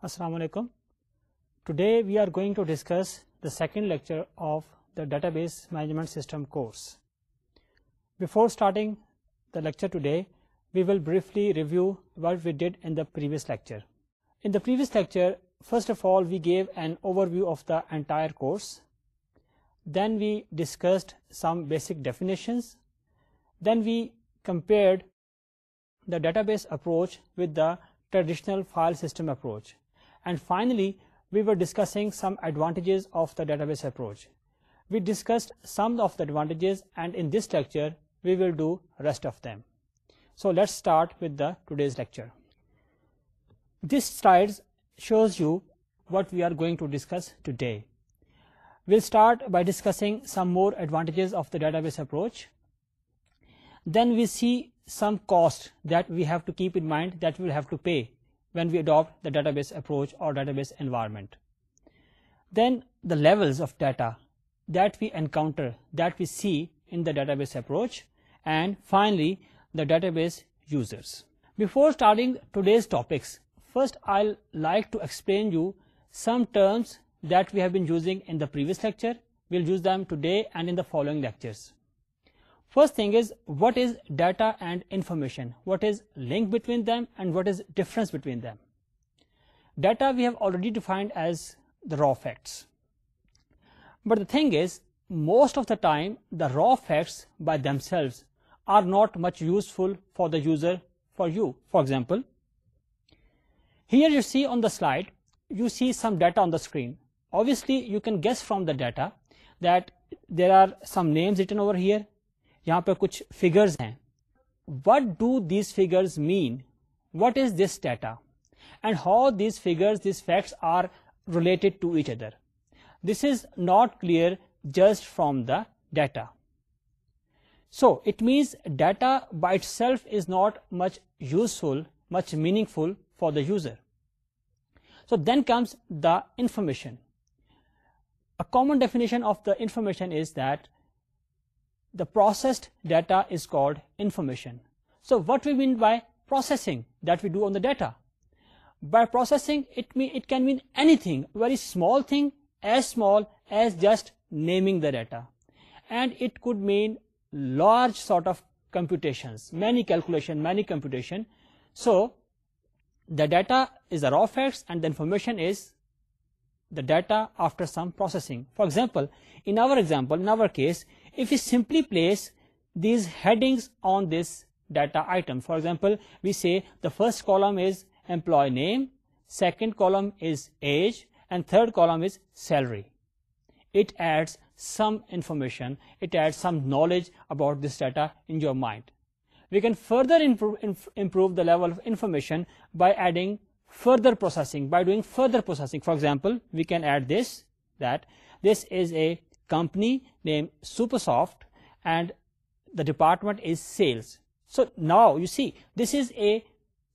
Assalamu alaikum. Today we are going to discuss the second lecture of the Database Management System course. Before starting the lecture today, we will briefly review what we did in the previous lecture. In the previous lecture, first of all, we gave an overview of the entire course. Then we discussed some basic definitions. Then we compared the database approach with the traditional file system approach. And finally, we were discussing some advantages of the database approach. We discussed some of the advantages, and in this lecture, we will do rest of them. So let's start with today's lecture. This slide shows you what we are going to discuss today. We'll start by discussing some more advantages of the database approach. Then we see some costs that we have to keep in mind that we'll have to pay when we adopt the database approach or database environment. Then the levels of data that we encounter, that we see in the database approach, and finally the database users. Before starting today's topics, first I'll like to explain you some terms that we have been using in the previous lecture. We'll use them today and in the following lectures. First thing is, what is data and information? What is link between them and what is difference between them? Data we have already defined as the raw facts. But the thing is, most of the time the raw facts by themselves are not much useful for the user, for you. For example, here you see on the slide, you see some data on the screen. Obviously, you can guess from the data that there are some names written over here, یہاں پہ کچھ figures ہیں what do these figures mean what is this data and how these figure facts are related to each other this is not clear just from the data so it means data by itself is not much useful much meaningful for the user so then comes the information uh definition of the information is that the processed data is called information. So what we mean by processing that we do on the data? By processing, it can mean anything, very small thing, as small as just naming the data, and it could mean large sort of computations, many calculation, many computation. So the data is the raw facts and the information is the data after some processing. For example, in our case, if we simply place these headings on this data item. For example, we say the first column is employee name, second column is age, and third column is salary. It adds some information, it adds some knowledge about this data in your mind. We can further improve the level of information by adding further processing, by doing further processing. For example, we can add this, that this is a company name super soft and the department is sales so now you see this is a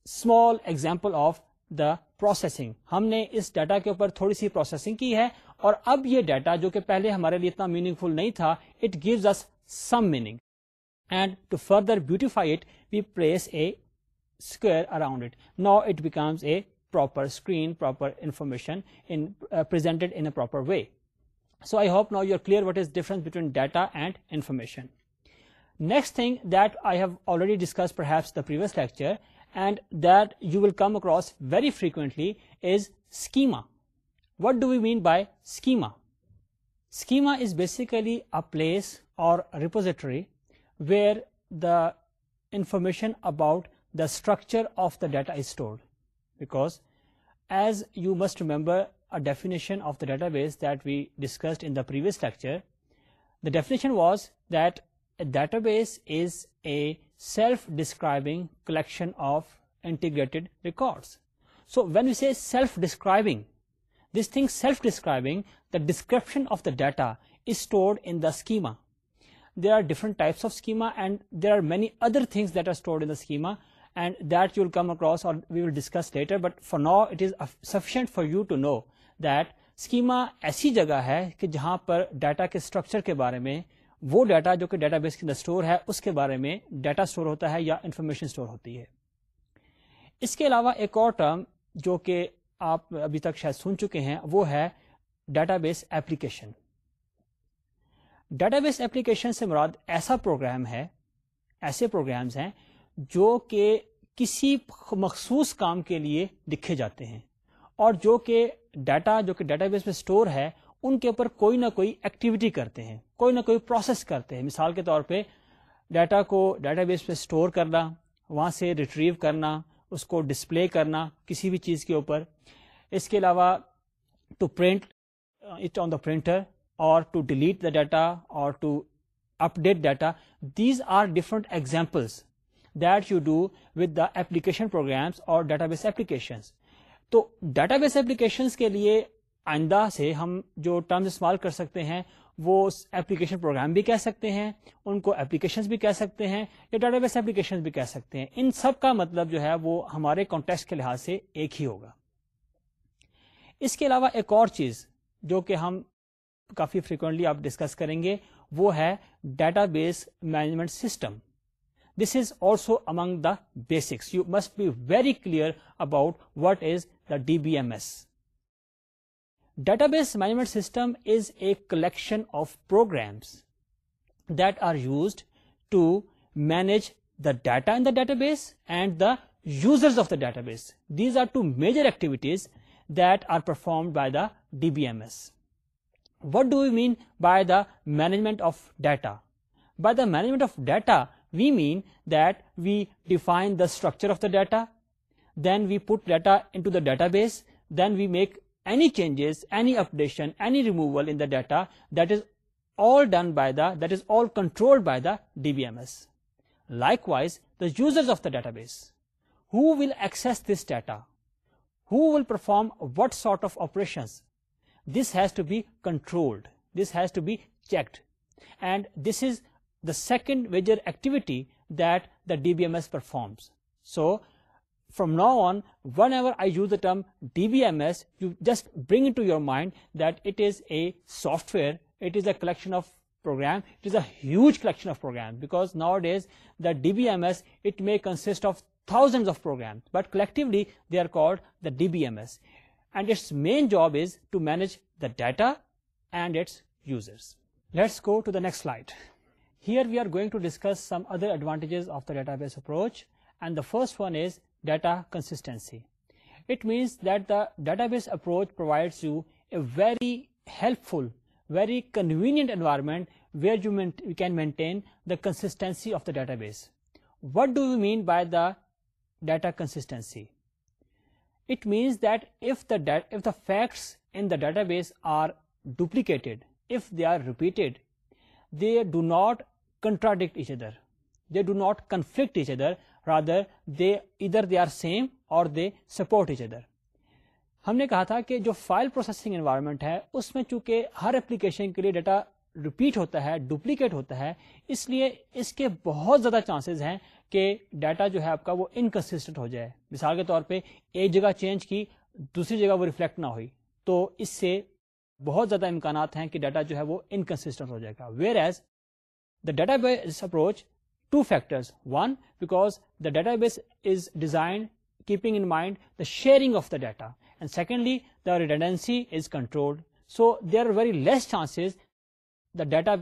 small example of the processing ہم نے اس data کے اوپر تھوڑی سی processing کی ہے اور اب یہ ڈیٹا جو کہ پہلے ہمارے لیے اتنا میننگ فل نہیں تھا it gives us some meaning and to further beautify it we place a square around it now it becomes a proper screen proper information presented in a proper way So I hope now you are clear what is the difference between data and information. Next thing that I have already discussed perhaps the previous lecture, and that you will come across very frequently, is schema. What do we mean by schema? Schema is basically a place or a repository where the information about the structure of the data is stored, because as you must remember, a definition of the database that we discussed in the previous lecture. The definition was that a database is a self-describing collection of integrated records. So when we say self-describing, this thing self-describing, the description of the data is stored in the schema. There are different types of schema, and there are many other things that are stored in the schema, and that you will come across or we will discuss later, but for now it is sufficient for you to know that schema ایسی جگہ ہے کہ جہاں پر data کے structure کے بارے میں وہ ڈیٹا جو کہ ڈیٹا بیس کے اندر اسٹور ہے اس کے بارے میں ڈیٹا اسٹور ہوتا ہے یا انفارمیشن اسٹور ہوتی ہے اس کے علاوہ ایک اور ٹرم جو کہ آپ ابھی تک شاید سن چکے ہیں وہ ہے data base application data base application سے مراد ایسا پروگرام ہے ایسے پروگرامز ہیں جو کہ کسی مخصوص کام کے لیے لکھے جاتے ہیں اور جو کہ ڈیٹا جو کہ ڈیٹا بیس میں اسٹور ہے ان کے اوپر کوئی نہ کوئی ایکٹیویٹی کرتے ہیں کوئی نہ کوئی پروسیس کرتے ہیں مثال کے طور پہ ڈیٹا کو ڈیٹا بیس میں اسٹور کرنا وہاں سے ریٹریو کرنا اس کو ڈسپلے کرنا کسی بھی چیز کے اوپر اس کے علاوہ to print it on the printer اور ٹو ڈیلیٹ دا ڈیٹا اور to update data these are different examples that you do with the application programs اور ڈیٹا بیس ایپلیکیشنس تو ڈیٹا بیس اپلیکیشن کے لیے آئندہ سے ہم جو ٹرمز استعمال کر سکتے ہیں وہ اپلیکیشن پروگرام بھی کہہ سکتے ہیں ان کو اپلیکیشن بھی کہہ سکتے ہیں یا ڈیٹا بیس اپلیکیشن بھی کہہ سکتے ہیں ان سب کا مطلب جو ہے وہ ہمارے کانٹیکس کے لحاظ سے ایک ہی ہوگا اس کے علاوہ ایک اور چیز جو کہ ہم کافی فریکوینٹلی آپ ڈسکس کریں گے وہ ہے database management system This is also among the basics. You must be very clear about what is the DBMS. Database management system is a collection of programs that are used to manage the data in the database and the users of the database. These are two major activities that are performed by the DBMS. What do we mean by the management of data? By the management of data, we mean that we define the structure of the data, then we put data into the database, then we make any changes, any updation, any removal in the data. That is all done by the, that is all controlled by the DBMS. Likewise, the users of the database, who will access this data, who will perform what sort of operations, this has to be controlled, this has to be checked, and this is the second major activity that the DBMS performs. So from now on, whenever I use the term DBMS, you just bring into your mind that it is a software, it is a collection of programs, it is a huge collection of programs, because nowadays the DBMS, it may consist of thousands of programs, but collectively they are called the DBMS, and its main job is to manage the data and its users. Let's go to the next slide. Here we are going to discuss some other advantages of the database approach, and the first one is data consistency. It means that the database approach provides you a very helpful, very convenient environment where you can maintain the consistency of the database. What do you mean by the data consistency? It means that if the facts in the database are duplicated, if they are repeated, they do not do not conflict each other ہم نے کہا تھا کہ جو file processing environment ہے اس میں چونکہ ہر اپلیکیشن کے لیے ڈیٹا ریپیٹ ہوتا ہے ڈپلیکیٹ ہوتا ہے اس لیے اس کے بہت زیادہ چانسز ہیں کہ ڈیٹا جو ہے آپ کا وہ انکنسٹنٹ ہو جائے مثال کے طور پہ ایک جگہ چینج کی دوسری جگہ وہ ریفلیکٹ نہ ہوئی تو اس سے بہت زیادہ امکانات ہیں کہ ڈیٹا جو ہے وہ انکنسٹنٹ ہو جائے گا whereas database approach to database database is design keeping in mind the sharing of the data and secondly the controlled is control so very are very less data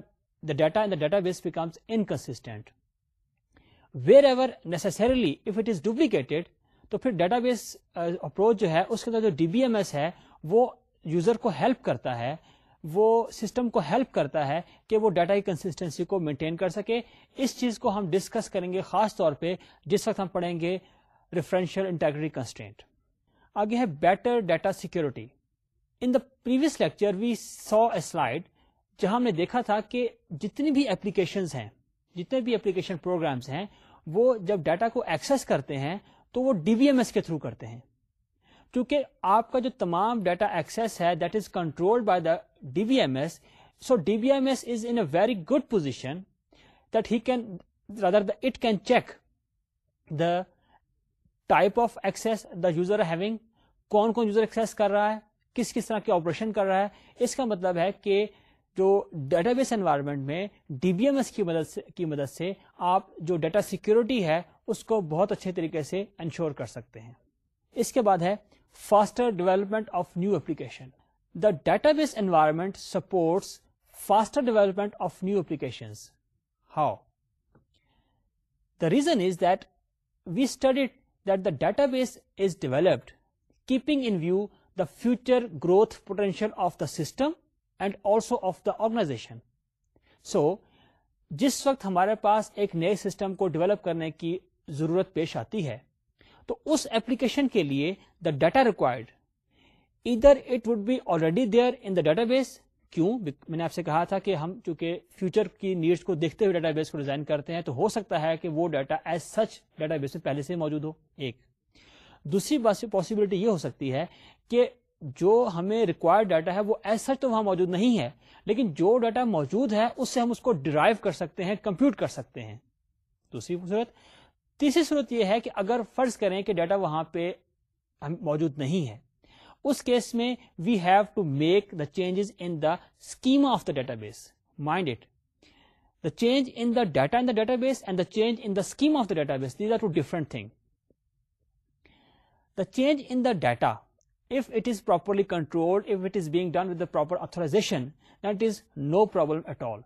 the data database becomes inconsistent wherever necessarily if it is duplicated تو پھر database approach جو ہے اس کے اندر جو D B M S ہے وہ یوزر کو ہیلپ کرتا ہے وہ سسٹم کو ہیلپ کرتا ہے کہ وہ ڈیٹا کی کنسٹینسی کو مینٹین کر سکے اس چیز کو ہم ڈسکس کریں گے خاص طور پہ جس وقت ہم پڑھیں گے ریفرنشیل انٹیگریٹی کنسٹینٹ آگے ہے better data security in the previous lecture we saw a slide جہاں ہم نے دیکھا تھا کہ جتنی بھی اپلیکیشن ہیں جتنے بھی اپلیکیشن پروگرامس ہیں وہ جب ڈیٹا کو ایکسس کرتے ہیں تو وہ ڈی وی ایم ایس کے تھرو کرتے ہیں چونکہ آپ کا جو تمام ڈیٹا ایکسس ہے that is control by the D B M S so D B M S is in very good position that he can it can check the type of the user having کون کون user access کر رہا ہے کس کس طرح کے operation کر رہا ہے اس کا مطلب ہے کہ جو ڈیٹا بیس انوائرمنٹ میں ڈی بی ایم ایس کی مدد سے کی مدد سے آپ جو ڈیٹا سیکورٹی ہے اس کو بہت اچھے طریقے سے انشور کر سکتے ہیں اس کے بعد ہے faster development of new application. The database environment supports faster development of new How? How the reason is that we that the database is developed keeping in view the future growth potential of the system and also of the organization so جس وقت ہمارے پاس ایک نئے system کو develop کرنے کی ضرورت پیش آتی ہے تو اس ایپلیکیشن کے لیے دا ڈیٹا ریکوائرڈ ادھر it would be already there in the database کیوں میں نے آپ سے کہا تھا کہ ہم چونکہ فیوچر کی نیڈس کو دیکھتے ہوئے ڈیٹا بیس کو ڈیزائن کرتے ہیں تو ہو سکتا ہے کہ وہ data as such database میں پہلے سے موجود ہو ایک دوسری بات سے پاسبلٹی یہ ہو سکتی ہے کہ جو ہمیں ریکوائرڈ ڈیٹا ہے وہ ایز سچ تو وہاں موجود نہیں ہے لیکن جو ڈیٹا موجود ہے اس سے ہم اس کو ڈرائیو کر سکتے ہیں کمپیوٹ کر سکتے ہیں دوسری صورت تیسری صورت یہ ہے کہ اگر فرض کریں کہ ڈیٹا وہاں پہ موجود نہیں ہے اس کیس میں we have to make the changes in the schema of the database mind it the change in the data in the database and the change in the schema of the database these are two different thing the change in the data if it is properly controlled if it is being done with the proper authorization that is no problem at all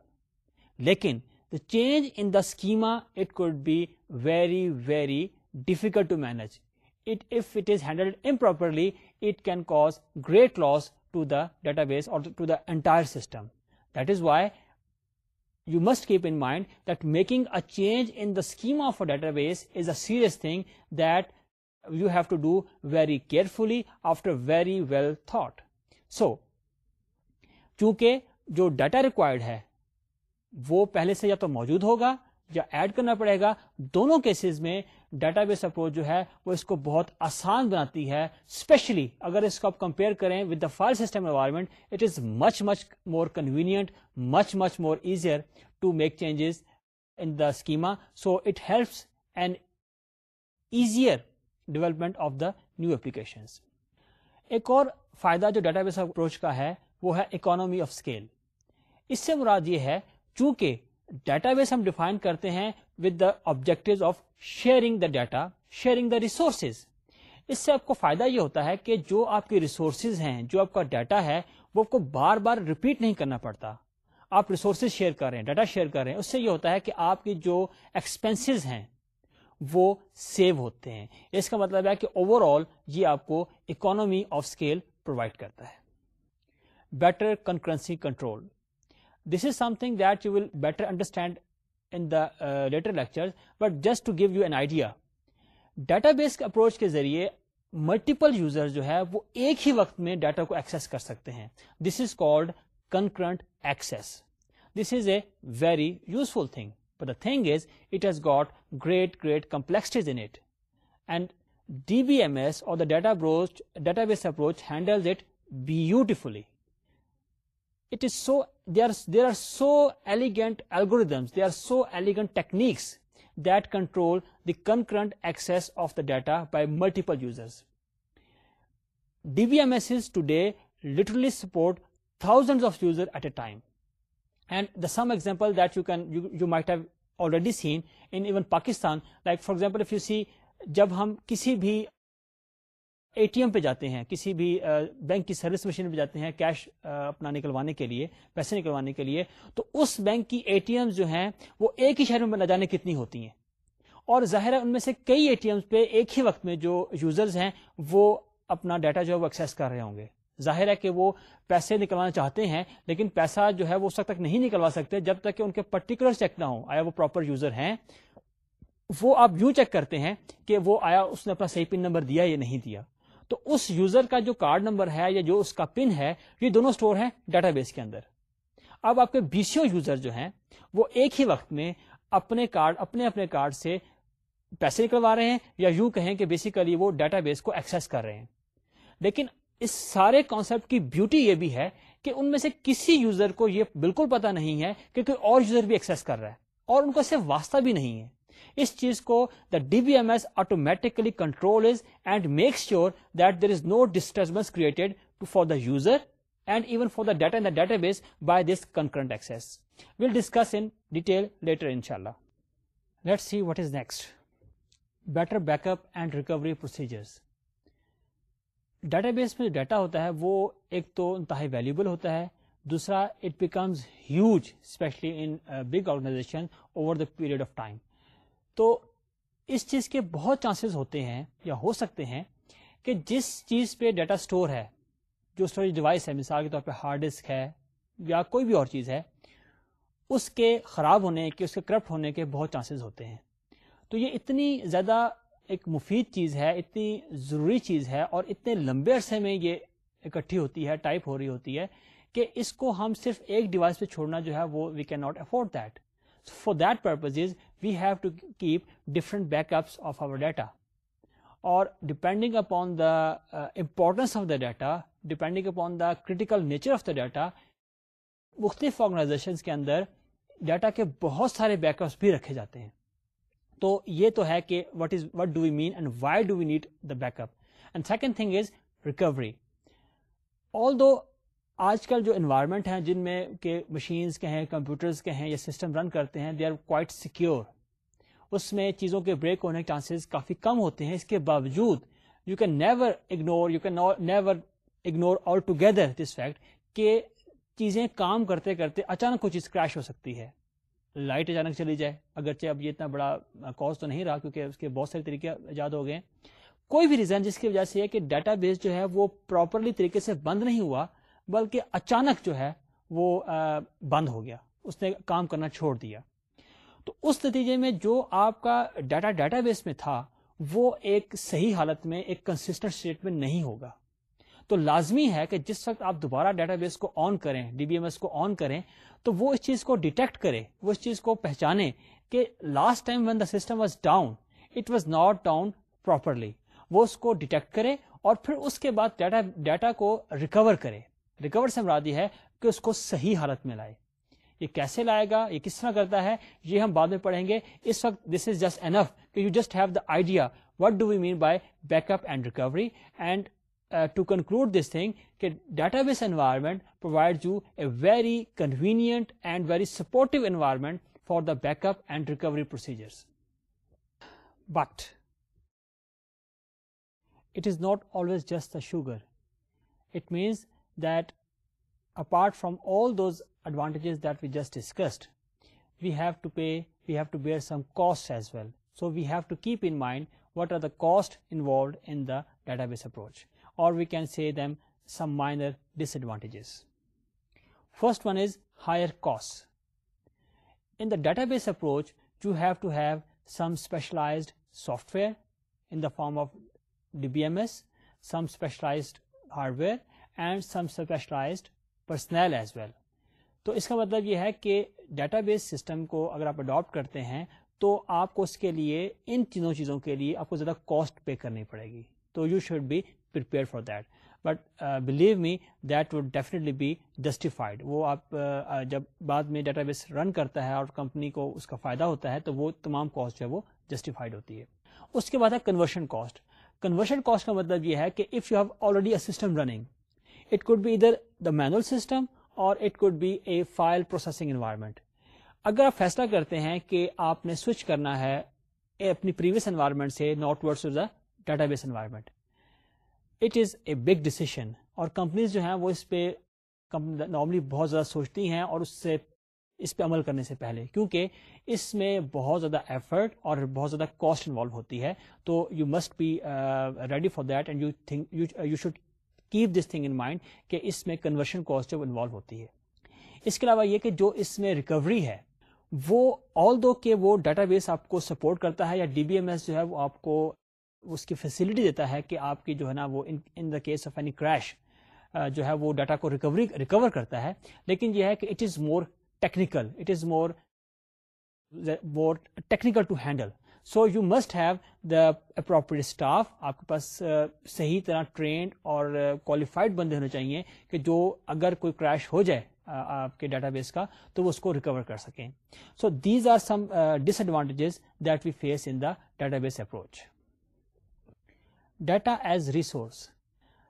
لیکن change in the schema it could be very very difficult to manage it it is handle um properly it can cause great loss to the database اور to the entire system that is why you must keep in mind taking a change in the schema of database is a serious thing that you have to do very carefully after very well thought so چونکہ جو data required ہے وہ پہلے سے یا تو موجود ہوگا یا ایڈ کرنا پڑے گا دونوں کیسز میں ڈیٹا بیس اپروچ جو ہے وہ اس کو بہت آسان بناتی ہے اسپیشلی اگر اس کو آپ کمپیئر کریں with the file system environment it is much much more convenient much much more easier to make changes in the schema so it helps in easier development of the new application ایک اور فائدہ جو database approach کا ہے وہ ہے economy of scale اس سے مراد یہ ہے چونکہ ڈیٹا بیس ہم ڈیفائن کرتے ہیں with the objective of sharing the data sharing the resources اس سے آپ کو فائدہ یہ ہوتا ہے کہ جو آپ کے ریسورسز ہیں جو آپ کا ڈیٹا ہے وہ آپ کو بار بار ریپیٹ نہیں کرنا پڑتا آپ ریسورسز شیئر کر رہے ہیں ڈیٹا شیئر کر رہے ہیں اس سے یہ ہوتا ہے کہ آپ کی جو ایکسپینسیز ہیں وہ سیو ہوتے ہیں اس کا مطلب ہے کہ اوور آل یہ آپ کو اکانومی آف اسکیل پرووائڈ کرتا ہے better concurrency control this is something that you we'll better lecture but just to give you an idea database approach کے ذریعے ملٹیپل یوزر جو ہے وہ ایک ہی وقت میں ڈیٹا کو ایکسس کر سکتے ہیں this is called concurrent access this is a very useful thing the thing is it has got great great complexities in it and D B M S اور data database approach handles it beautifully it is so there are so elegant algorithms they are so elegant techniques that control the concurrent access of the data by multiple users D B M S today literally support thousand of user at a time and the some example that you can you might have already seen in even Pakistan like for example if you see جب ہم کسی بھی اے T M پہ جاتے ہیں کسی بھی bank کی سروس مشین پہ جاتے ہیں کیش اپنا نکلوانے کے لیے پیسے نکلوانے کے لیے تو اس بینک کی اے ٹی ایم جو ہیں وہ ایک ہی شہر میں نہ جانے کتنی ہوتی ہیں اور ظاہر ہے ان میں سے کئی اے ٹی ایم پہ ایک ہی وقت میں جو یوزرز ہیں وہ اپنا ڈیٹا جو ہے وہ ایکسیس کر رہے ہوں گے ظاہر ہے کہ وہ پیسے نکلوانا چاہتے ہیں لیکن پیسہ جو ہے وہ اس وقت تک نہیں نکلوا سکتے جب تک کہ ان کے پرٹیکولر چیک نہ ہو آیا وہ پراپر یوزر ہیں وہ آپ یوں چیک کرتے ہیں کہ وہ آیا اس نے اپنا صحیح پن نمبر دیا یا نہیں دیا تو اس یوزر کا جو کارڈ نمبر ہے یا جو اس کا پن ہے یہ دونوں اسٹور ہیں ڈیٹا بیس کے اندر اب آپ کے بیسو یوزر جو ہیں وہ ایک ہی وقت میں اپنے کارڈ اپنے اپنے کارڈ سے پیسے نکلوا رہے ہیں یا یوں کہیں کہ بیسیکلی وہ ڈیٹا بیس کو ایکسس کر رہے ہیں لیکن اس سارے کانسپٹ کی بیوٹی یہ بھی ہے کہ ان میں سے کسی یوزر کو یہ بالکل پتا نہیں ہے کہ کوئی اور یوزر بھی ایکسس کر رہا ہے اور ان کا صرف واسطہ بھی نہیں ہے اس چیز کو the D B M S automatically control and make sure that there is no disturbance created for the user and even for the data the database by this concurrent we'll discuss in detail later ان شاء اللہ let see what is next better backup and recovery procedure database میں جو data ہوتا ہے وہ ایک تو انتہائی valuable ہوتا ہے دوسرا it becomes huge especially in big organization over the period of time تو اس چیز کے بہت چانسز ہوتے ہیں یا ہو سکتے ہیں کہ جس چیز پہ ڈیٹا سٹور ہے جو اسٹوریج ڈیوائس ہے مثال کے طور پہ ہارڈ ڈسک ہے یا کوئی بھی اور چیز ہے اس کے خراب ہونے کے اس کے کرپٹ ہونے کے بہت چانسز ہوتے ہیں تو یہ اتنی زیادہ ایک مفید چیز ہے اتنی ضروری چیز ہے اور اتنے لمبے عرصے میں یہ اکٹھی ہوتی ہے ٹائپ ہو رہی ہوتی ہے کہ اس کو ہم صرف ایک ڈیوائس پہ چھوڑنا جو ہے وہ we can not afford that for that purpose is we have to keep different back our data importance of the data depending upon the critical nature of the data مختلف آرگنائزیشن کے اندر data کے بہت سارے back ups بھی رکھے جاتے ہیں تو یہ تو ہے کہ what is what do we mean and why do we need the backup and second thing is recovery although آج کل جو انوائرمنٹ ہیں جن میں کہ مشینز کے ہیں کمپیوٹرز کے ہیں یا سسٹم رن کرتے ہیں دے آر کوائٹ سیکیور اس میں چیزوں کے بریک ہونے کے چانسز کافی کم ہوتے ہیں اس کے باوجود you can never ignore you can never ignore altogether this fact کہ چیزیں کام کرتے کرتے اچانک کوئی چیز کریش ہو سکتی ہے لائٹ اچانک چلی جائے اگرچہ اب یہ اتنا بڑا کاز تو نہیں رہا کیونکہ اس کے بہت سارے طریقے ایجاد ہو گئے کوئی بھی ریزن جس کی وجہ سے ہے کہ ڈیٹا بیس جو ہے وہ پراپرلی طریقے سے بند نہیں ہوا بلکہ اچانک جو ہے وہ بند ہو گیا اس نے کام کرنا چھوڑ دیا تو اس نتیجے میں جو آپ کا ڈیٹا ڈیٹا بیس میں تھا وہ ایک صحیح حالت میں ایک کنسٹنٹ اسٹیٹ میں نہیں ہوگا تو لازمی ہے کہ جس وقت آپ دوبارہ ڈیٹا بیس کو آن کریں ڈی بی ایم ایس کو آن کریں تو وہ اس چیز کو ڈیٹیکٹ کرے وہ اس چیز کو پہچانے کہ last time when the system was down it was not down properly وہ اس کو ڈیٹیکٹ کرے اور پھر اس کے بعد ڈیٹا کو ریکور کرے ریکور سے مرادی ہے کہ اس کو صحیح حالت میں لائے یہ کیسے لائے گا یہ کس طرح کرتا ہے یہ ہم بعد میں پڑھیں گے اس وقت دس از جسٹ انف کہ you just have the idea what do we mean by backup and recovery and to conclude this thing کہ database environment provide you a very convenient and very supportive environment for the backup and recovery procedure but it is not always just the sugar it means that apart from all those advantages that we just discussed, we have to bear some costs as well. So we have to keep in mind what are the costs involved in the database approach, or we can say them some minor disadvantages. First one is higher costs. In the database approach, you have to have some specialized software in the form of DBMS, some specialized hardware, and some specialized personnel as well تو اس کا مطلب یہ ہے کہ database system کو اگر آپ اڈاپٹ کرتے ہیں تو آپ کو اس کے لیے ان تینوں چیزوں کے لیے آپ کو زیادہ کاسٹ پے کرنی پڑے گی تو you should be for that but believe me that would definitely be justified وہ آپ uh, uh, جب بعد میں ڈیٹا بیس رن کرتا ہے اور کمپنی کو اس کا فائدہ ہوتا ہے تو وہ تمام کاسٹ جو ہے وہ جسٹیفائڈ ہوتی ہے اس کے بعد ہے کنورشن کاسٹ کنورشن کاسٹ کا مطلب یہ ہے کہ if you have already a system running it could be either the manual system or it could be a file processing environment اگر آپ فیصلہ کرتے ہیں کہ آپ نے سوئچ کرنا ہے اپنی پریویس انوائرمنٹ سے not to the database environment it is a big decision اور کمپنیز جو ہیں وہ اس پہ نارملی بہت زیادہ سوچتی ہیں اور اس سے اس پہ عمل کرنے سے پہلے کیونکہ اس میں بہت زیادہ ایفرٹ اور بہت زیادہ کاسٹ انوالو ہوتی ہے تو you must be ready for that and you think you should keep this thing in mind کہ اس میں کنورشن کاسٹ انوالو ہوتی ہے اس کے علاوہ یہ کہ جو اس میں ریکوری ہے وہ آل دو کہ وہ ڈیٹا بیس آپ کو سپورٹ کرتا ہے یا ڈی بی ایم ایس جو ہے وہ آپ کو اس کی فیسلٹی دیتا ہے کہ آپ کی جو ہے نا وہ in the case of any crash جو ہے وہ ڈیٹا کو ریکوری ریکور کرتا ہے لیکن یہ ہے کہ it is more technical it is more more technical to handle so you must have the appropriate staff آپ کے پاس صحیح طرح ٹرینڈ اور کوالیفائڈ بندے ہونے چاہیے کہ جو اگر کوئی کریش ہو جائے آپ کے ڈیٹا بیس کا تو وہ اس کو ریکور کر سکیں so these are some disadvantages that we face in the database approach data as resource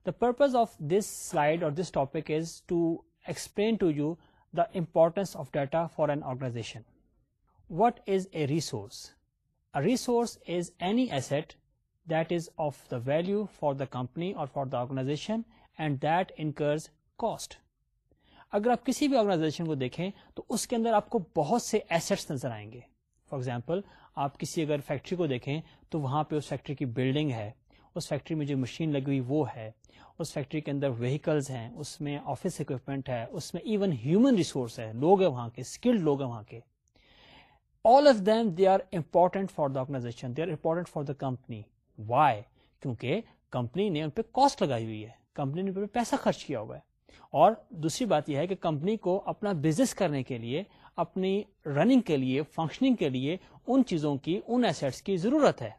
the purpose of this slide اور this topic is to explain to you the importance of data for an organization what is a resource resource is any asset that is of the value for the company اور for the organization and that incurs بھی organization کو دیکھیں تو اس کے اندر آپ کو بہت سے ایسٹس نظر آئیں گے فار ایگزامپل آپ کسی اگر فیکٹری کو دیکھیں تو وہاں پہ اس فیکٹری کی بلڈنگ ہے اس فیکٹری میں جو مشین لگی ہوئی وہ ہے اس فیکٹری کے اندر وہیکلس ہیں اس میں آفس اکوپمنٹ ہے اس میں ایون ہیومن ریسورس ہے لوگ ہیں وہاں کے اسکلڈ لوگ ہیں وہاں کے نے پیسہ خرچ کیا ہوا ہے اور دوسری بات یہ ہے کہ کمپنی کو اپنا بزنس کرنے کے لیے اپنی رننگ کے لیے فنکشننگ کے لیے ان چیزوں کی ان ایسٹس کی ضرورت ہے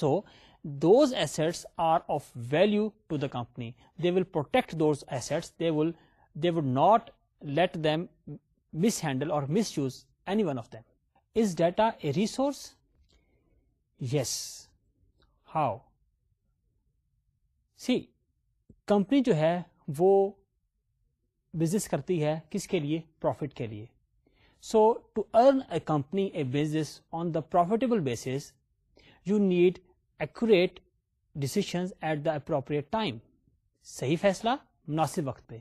so those assets are of value to the company they will protect those assets they will would not let them mishandle اور misuse one of them is data a resource yes how see company جو ہے وہ business کرتی ہے کس کے لیے profit کے لیے so to earn a business on the profitable basis, you need accurate decisions at the appropriate time صحیح فیصلہ مناسب وقت پہ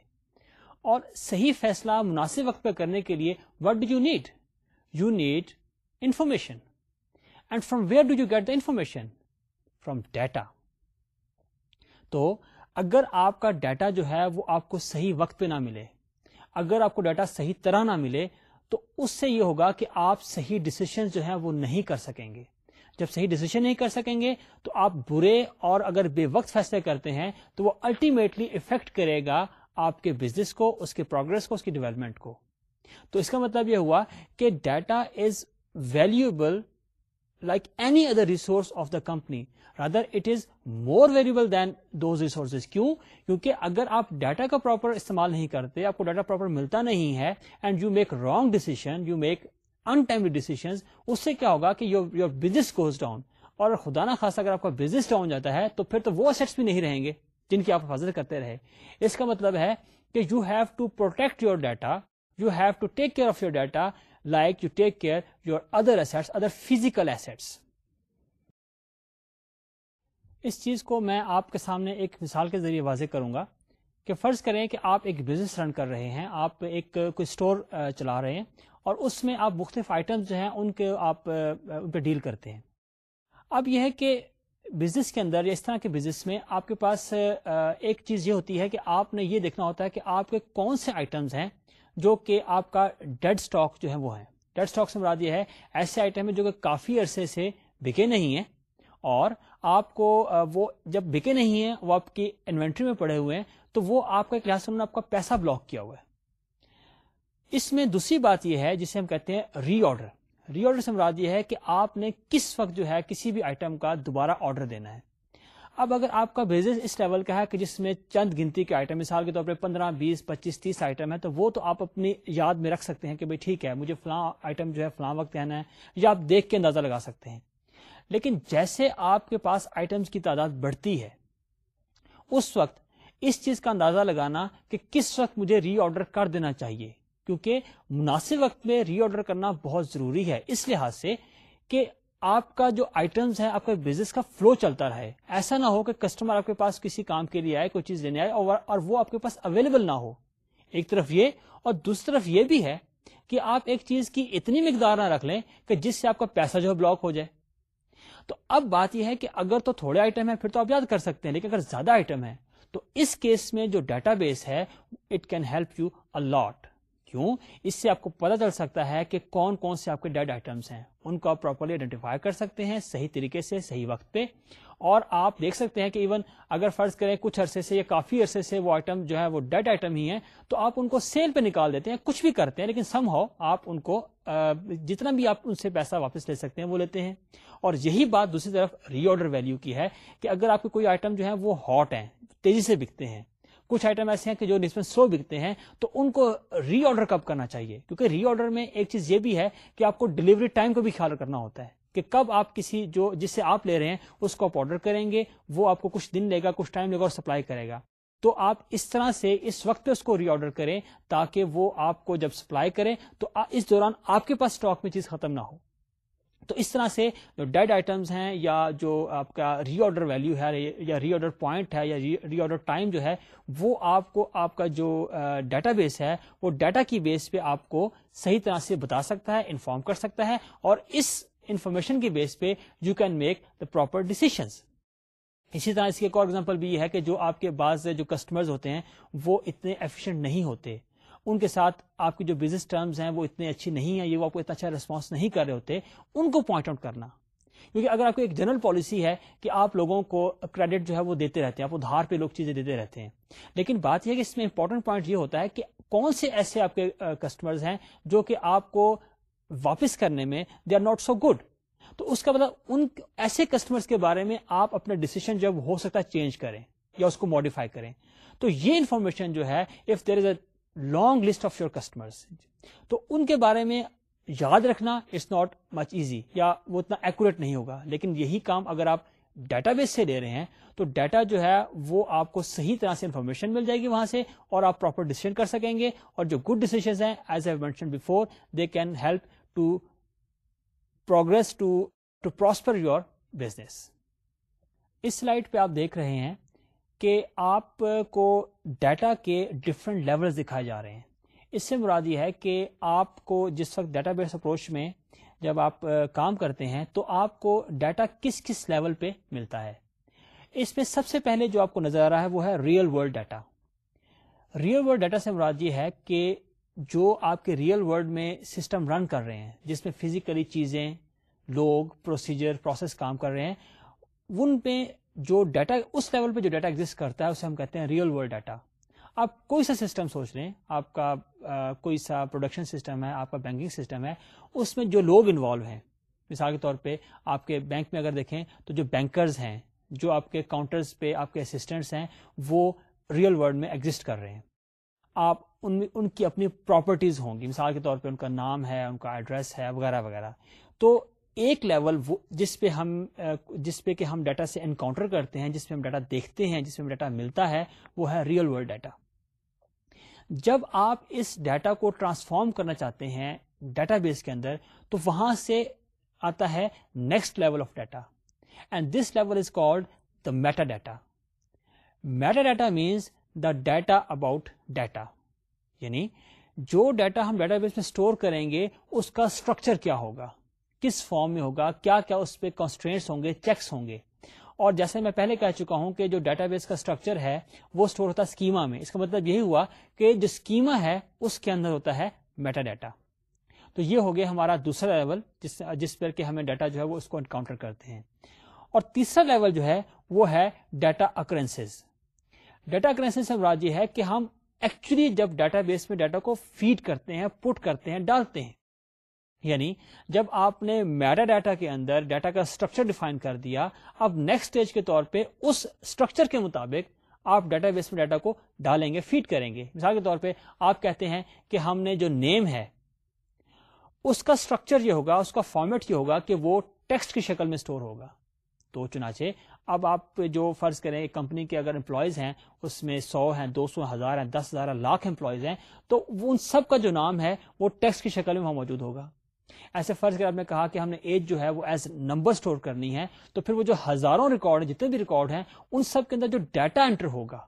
اور صحیح فیصلہ مناسب وقت پہ کرنے کے لیے what do you need you need information and from where do you get the information from data تو اگر آپ کا ڈیٹا جو ہے وہ آپ کو صحیح وقت پہ نہ ملے اگر آپ کو ڈیٹا صحیح طرح نہ ملے تو اس سے یہ ہوگا کہ آپ صحیح ڈسیشن جو ہے وہ نہیں کر سکیں گے جب صحیح ڈسیشن نہیں کر سکیں گے تو آپ برے اور اگر بے وقت فیصلے کرتے ہیں تو وہ الٹیمیٹلی افیکٹ کرے گا آپ کے بزنس کو اس کے پروگرس کو اس کی ڈیولپمنٹ کو تو اس کا مطلب یہ ہوا کہ data is valuable like any other resource of the company rather it is more valuable than those resources کیوں کیونکہ اگر آپ ڈیٹا کا پراپر استعمال نہیں کرتے آپ کو ڈیٹا پراپر ملتا نہیں ہے and you make wrong decision you make in time decision اس سے کیا ہوگا کہ your your business goes down اور خدا نا خاصا اگر آپ کا بزنس ڈاؤن جاتا ہے تو پھر تو وہ سیٹس بھی نہیں رہیں گے جن کی آپ حفاظت کرتے رہے اس کا مطلب ہے کہ you have to protect your data you have to take care of your data like you take care your other assets other physical assets اس چیز کو میں آپ کے سامنے ایک مثال کے ذریعے واضح کروں گا کہ فرض کریں کہ آپ ایک بزنس رن کر رہے ہیں آپ ایک کوئی اسٹور چلا رہے ہیں اور اس میں آپ مختلف آئٹم جو ہیں ان کے آپ ان پہ ڈیل کرتے ہیں اب یہ ہے کہ بزنس کے اندر یا اس طرح کے بزنس میں آپ کے پاس ایک چیز یہ ہوتی ہے کہ آپ نے یہ دیکھنا ہوتا ہے کہ آپ کے کون سے آئٹمس ہیں جو کہ آپ کا ڈیڈ سٹاک جو ہے وہ ہے ڈیڈ سٹاک سے مراد یہ ہے ایسے آئٹم ہے جو کہ کافی عرصے سے بکے نہیں ہیں اور آپ کو وہ جب بکے نہیں ہیں وہ آپ کی انوینٹری میں پڑے ہوئے ہیں تو وہ آپ کا کلاس روم نے آپ کا پیسہ بلاک کیا ہوا ہے اس میں دوسری بات یہ ہے جسے ہم کہتے ہیں ری آرڈر ری آرڈر سے مراد یہ ہے کہ آپ نے کس وقت جو ہے کسی بھی آئٹم کا دوبارہ آرڈر دینا ہے اب اگر آپ کا بزنس اس لیول کا ہے کہ جس میں چند گنتی کے آئٹم مثال کے طور پہ پندرہ بیس پچیس تیس آئٹم ہے تو وہ تو آپ اپنی یاد میں رکھ سکتے ہیں کہ بھائی ٹھیک ہے مجھے فلاں آئٹم جو ہے فلاں وقت آنا ہے یا آپ دیکھ کے اندازہ لگا سکتے ہیں لیکن جیسے آپ کے پاس آئٹم کی تعداد بڑھتی ہے اس وقت اس چیز کا اندازہ لگانا کہ کس وقت مجھے ری آرڈر کر دینا چاہیے کیونکہ مناسب وقت میں ری آرڈر کرنا بہت ضروری ہے اس لحاظ سے کہ آپ کا جو آئٹمس ہے آپ کا بزنس کا فلو چلتا رہے ایسا نہ ہو کہ کسٹمر آپ کے پاس کسی کام کے لیے آئے کوئی چیز لینے آئے اور وہ آپ کے پاس اویلیبل نہ ہو ایک طرف یہ اور دوسری طرف یہ بھی ہے کہ آپ ایک چیز کی اتنی مقدار نہ رکھ لیں کہ جس سے آپ کا پیسہ جو ہے بلاک ہو جائے تو اب بات یہ ہے کہ اگر تو تھوڑے آئٹم ہیں پھر تو آپ یاد کر سکتے ہیں لیکن اگر زیادہ آئٹم ہے تو اس کیس میں جو ڈیٹا بیس ہے it can help you a lot کیوں اس سے آپ کو پتا چل سکتا ہے کہ کون کون سے آپ کے ڈیڈ آئٹمس ہیں ان کو آپ پراپرلی آئیڈینٹیفائی کر سکتے ہیں صحیح طریقے سے صحیح وقت پہ اور آپ دیکھ سکتے ہیں کہ ایون اگر فرض کریں کچھ عرصے سے یا کافی عرصے سے وہ آئٹم جو ہے وہ ڈیڈ آئٹم ہی ہیں تو آپ ان کو سیل پہ نکال دیتے ہیں کچھ بھی کرتے ہیں لیکن سم ہو آپ ان کو جتنا بھی آپ ان سے پیسہ واپس لے سکتے ہیں وہ لیتے ہیں اور یہی بات دوسری طرف ری آرڈر ویلیو کی ہے کہ اگر آپ کے کوئی آئٹم جو ہے وہ ہاٹ ہیں تیزی سے بکتے ہیں کچھ آئٹم ایسے ہیں کہ جو نسبت سو بکتے ہیں تو ان کو ری آرڈر کب کرنا چاہیے کیونکہ ری آرڈر میں ایک چیز یہ بھی ہے کہ آپ کو ڈلیوری ٹائم کو بھی خیال کرنا ہوتا ہے کہ کب آپ کسی جو جس سے آپ لے رہے ہیں اس کو آپ آرڈر کریں گے وہ آپ کو کچھ دن لے گا کچھ ٹائم لے گا اور سپلائی کرے گا تو آپ اس طرح سے اس وقت پہ اس کو ری آرڈر کریں تاکہ وہ آپ کو جب سپلائی کریں تو اس دوران آپ کے پاس اسٹاک میں چیز ختم نہ ہو تو اس طرح سے جو ڈیڈ آئٹمس ہیں یا جو آپ کا ری آرڈر ویلو ہے یا ری آرڈر پوائنٹ ہے یا ری آرڈر ٹائم جو ہے وہ آپ کو آپ کا جو ڈیٹا بیس ہے وہ ڈیٹا کی بیس پہ آپ کو صحیح طرح سے بتا سکتا ہے انفارم کر سکتا ہے اور اس انفارمیشن کی بیس پہ you can make the proper decisions اسی طرح اس کی ایک اور ایگزامپل بھی یہ ہے کہ جو آپ کے بعض جو کسٹمرز ہوتے ہیں وہ اتنے ایفیشنٹ نہیں ہوتے ان کے ساتھ آپ کی جو بزنس ٹرمز ہیں وہ اتنے اچھی نہیں ہیں یہ وہ آپ کو اتنا اچھا ریسپانس نہیں کر رہے ہوتے ان کو پوائنٹ آؤٹ کرنا کیونکہ اگر آپ کو ایک جنرل پالیسی ہے کہ آپ لوگوں کو کریڈٹ جو ہے وہ دیتے رہتے ہیں آپ ادھار پہ لوگ چیزیں دیتے رہتے ہیں لیکن بات یہ ہے کہ اس میں امپورٹنٹ پوائنٹ یہ ہوتا ہے کہ کون سے ایسے آپ کے کسٹمرز ہیں جو کہ آپ کو واپس کرنے میں they are not so good تو اس کا مطلب ان ایسے کسٹمرز کے بارے میں آپ اپنا ڈسیشن جب ہو سکتا ہے چینج کریں یا اس کو ماڈیفائی کریں تو یہ انفارمیشن جو ہے if there is a long list of your customer تو ان کے بارے میں یاد رکھنا اٹس ناٹ مچ ایزی یا وہ اتنا ایکوریٹ نہیں ہوگا لیکن یہی کام اگر آپ ڈیٹا بیس سے لے رہے ہیں تو ڈیٹا جو ہے وہ آپ کو صحیح طرح سے انفارمیشن مل جائے گی وہاں سے اور آپ پراپر ڈیسیزن کر سکیں گے اور جو گڈ ڈیسیزن ہیں as I mention before they can help to progress to to prosper your business us slide پہ آپ دیکھ رہے ہیں کہ آپ کو ڈیٹا کے ڈفرینٹ لیول دکھائے جا رہے ہیں اس سے مراد یہ ہے کہ آپ کو جس وقت ڈیٹا بیس اپروچ میں جب آپ کام کرتے ہیں تو آپ کو ڈیٹا کس کس لیول پہ ملتا ہے اس میں سب سے پہلے جو آپ کو نظر آ رہا ہے وہ ہے real world data real world data سے مراد یہ ہے کہ جو آپ کے ریئل ورلڈ میں سسٹم رن کر رہے ہیں جس میں فزیکلی چیزیں لوگ پروسیجر پروسیس کام کر رہے ہیں ان پہ جو ڈیٹا اس لیول پہ جو ڈیٹا ایگزٹ کرتا ہے اسے ہم کہتے ہیں ریئل ورلڈ ڈیٹا آپ کوئی سا سسٹم سوچ لیں آپ کا آ, کوئی سا پروڈکشن سسٹم ہے آپ کا بینکنگ سسٹم ہے اس میں جو لوگ انوالو ہیں مثال کے طور پہ آپ کے بینک میں اگر دیکھیں تو جو بینکرز ہیں جو آپ کے کاؤنٹرز پہ آپ کے اسسٹینٹس ہیں وہ ریئل ورلڈ میں ایگزٹ کر رہے ہیں آپ ان ان کی اپنی پراپرٹیز ہوں گی مثال کے طور پہ ان کا نام ہے ان کا ایڈریس ہے وغیرہ وغیرہ تو ایک لیول وہ جس پہ ہم جس پہ کہ ہم ڈیٹا سے انکاؤنٹر کرتے ہیں جس پہ ہم ڈیٹا دیکھتے ہیں جس پہ ہم ڈیٹا ملتا ہے وہ ہے ریئل ورلڈ ڈیٹا جب آپ اس ڈیٹا کو ٹرانسفارم کرنا چاہتے ہیں ڈیٹا بیس کے اندر تو وہاں سے آتا ہے next level of data and this level is called the metadata metadata means the data about data یعنی جو ڈیٹا ہم ڈیٹا بیس میں اسٹور کریں گے اس کا اسٹرکچر کیا ہوگا کس فارم میں ہوگا کیا کیا اس پہ کانسٹرینٹس ہوں گے چیکس ہوں گے اور جیسے میں پہلے کہہ چکا ہوں کہ جو ڈیٹا بیس کا اسٹرکچر ہے وہ اسٹور ہوتا ہے اسکیما میں اس کا مطلب یہی ہوا کہ جو اسکیما ہے اس کے اندر ہوتا ہے میٹا ڈیٹا تو یہ ہو گیا ہمارا دوسرا لیول جس جس پر کہ ہمیں ڈیٹا جو ہے وہ اس کو انکاؤنٹر کرتے ہیں اور تیسرا لیول جو ہے وہ ہے ڈیٹا اکرنس ڈیٹا اکرنس ہم مراد یہ ہے کہ ہم ایکچولی جب ڈیٹا بیس میں ڈیٹا کو فیڈ کرتے ہیں پٹ کرتے ہیں ڈالتے ہیں یعنی جب آپ نے میٹا ڈیٹا کے اندر ڈیٹا کا اسٹرکچر ڈیفائن کر دیا اب نیکسٹ اسٹیج کے طور پہ اس اسٹرکچر کے مطابق آپ ڈیٹا بیس میں ڈیٹا کو ڈالیں گے فیڈ کریں گے مثال کے طور پہ آپ کہتے ہیں کہ ہم نے جو نیم ہے اس کا اسٹرکچر یہ ہوگا اس کا فارمیٹ یہ ہوگا کہ وہ ٹیکسٹ کی شکل میں اسٹور ہوگا تو چنانچہ اب آپ جو فرض کریں کمپنی کے اگر امپلائیز ہیں اس میں سو ہیں دو سو ہزار ہیں دس ہزار لاکھ امپلائیز ہیں تو ان سب کا جو نام ہے وہ ٹیکسٹ کی شکل میں وہاں موجود ہوگا ایسے فرض نے کہا کہ ہم نے ایج جو ہے وہ ایز نمبر اسٹور کرنی ہے تو پھر وہ جو ہزاروں ریکارڈ ہیں جتنے بھی ریکارڈ ہیں ان سب کے اندر جو ڈیٹا انٹر ہوگا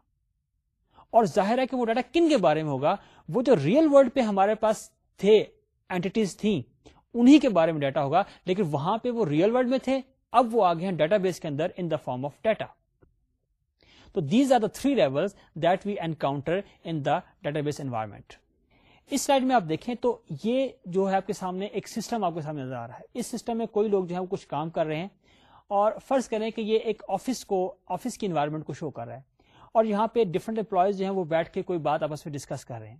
اور ظاہر ہے کہ وہ ڈیٹا کن کے بارے میں ہوگا وہ جو ریئل ورلڈ پہ ہمارے پاس تھے اینٹیز تھیں انہی کے بارے میں ڈیٹا ہوگا لیکن وہاں پہ وہ ریئل ورلڈ میں تھے اب وہ آگے ہیں ڈیٹا بیس کے اندر in the form of data تو these are the three level that we encounter in the database environment us slide میں آپ دیکھیں تو یہ جو ہے آپ کے سامنے ایک سسٹم سسٹم آپ کے سامنے نظر آ رہا ہے ہے اس میں کوئی لوگ جو کچھ کام کر رہے ہیں اور فرض کریں کہ یہ ایک آفس کو آفس کی انوائرمنٹ کو شو کر رہا ہے اور یہاں پہ ڈفرنٹ امپلائیز جو ہیں وہ بیٹھ کے کوئی بات آپس میں ڈسکس کر رہے ہیں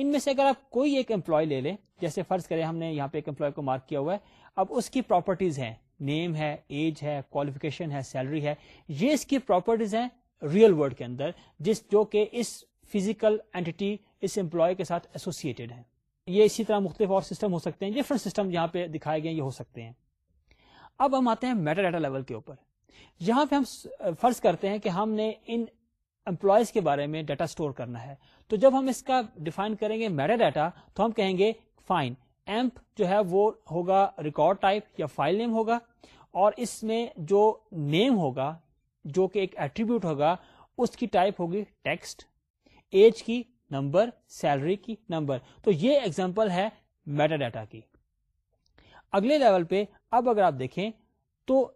ان میں سے اگر آپ کوئی ایک امپلائی لے لیں جیسے فرض کریں ہم نے یہاں پہ ایک امپلائی کو مارک کیا ہوا ہے اب اس کی پراپرٹیز ہیں نیم ہے ایج ہے کوالیفکیشن ہے سیلری ہے یہ اس کی پراپرٹیز ہیں ریئل ورلڈ کے اندر جس جو کہ اس فزیکل اینٹی اس امپلائی کے ساتھ ایسوسیڈ ہے یہ اسی طرح مختلف اور سسٹم ہو سکتے ہیں ڈفرنٹ سسٹم یہاں پہ دکھائے گئے یہ ہو سکتے ہیں اب ہم آتے ہیں میٹر ڈیٹا لیول کے اوپر یہاں پہ ہم فرض کرتے ہیں کہ ہم نے ان امپلائیز کے بارے میں ڈیٹا اسٹور کرنا ہے تو جب ہم اس کا ڈیفائن کریں گے میٹا ڈیٹا تو ہم کہیں گے فائن ایمپ جو ہے وہ ہوگا ریکارڈ ٹائپ یا فائل نیم ہوگا اور اس میں جو نیم ہوگا جو کہ ایک ایٹریبیوٹ ہوگا اس کی ٹائپ ہوگی ٹیکسٹ ایج کی نمبر سیلری کی نمبر تو یہ ایگزامپل ہے میٹا ڈیٹا کی اگلے لیول پہ اب اگر آپ دیکھیں تو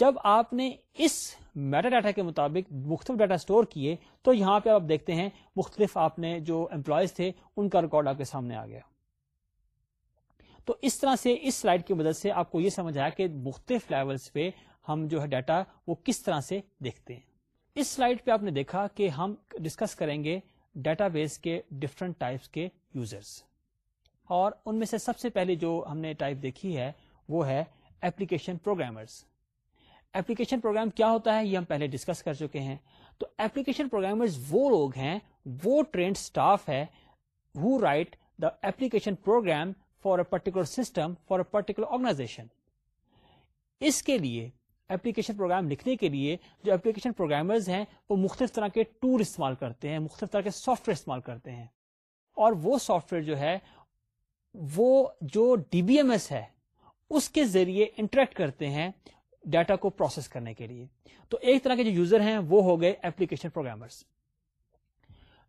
جب آپ نے اس میٹا ڈیٹا کے مطابق مختلف ڈیٹا سٹور کیے تو یہاں پہ آپ دیکھتے ہیں مختلف آپ نے جو امپلائیز تھے ان کا ریکارڈ آپ کے سامنے آ گیا تو اس طرح سے اس سلائیڈ کی مدد سے آپ کو یہ سمجھ آیا کہ مختلف لیول پہ ہم جو ہے ڈیٹا وہ کس طرح سے دیکھتے ہیں اس سلائڈ پہ آپ نے دیکھا کہ ہم ڈسکس کریں گے ڈیٹا بیس کے ڈفرنٹ ٹائپس کے یوزرس اور ان میں سے سب سے پہلے جو ہم نے ٹائپ دیکھی ہے وہ ہے ایپلیکیشن پروگرامرس ایپلیکیشن پروگرام کیا ہوتا ہے یہ ہم پہلے ڈسکس کر چکے ہیں تو ایپلیکیشن پروگرامرز وہ لوگ ہیں وہ ٹرینڈ اسٹاف ہے who write the application program for a particular system for a particular organization اس کے لیے اپلیکیشن پروگرام لکھنے کے لیے جو اپلیکیشن ہیں وہ مختلف طرح کے ٹول استعمال کرتے ہیں مختلف طرح کے سافٹ ویئر استعمال کرتے ہیں اور وہ سافٹ ویئر جو ہے وہ جو ڈی بی ایم ایس ہے اس کے ذریعے انٹریکٹ کرتے ہیں ڈیٹا کو پروسیس کرنے کے لیے تو ایک طرح کے جو یوزر ہیں وہ ہو گئے اپلیکیشن پروگرامرز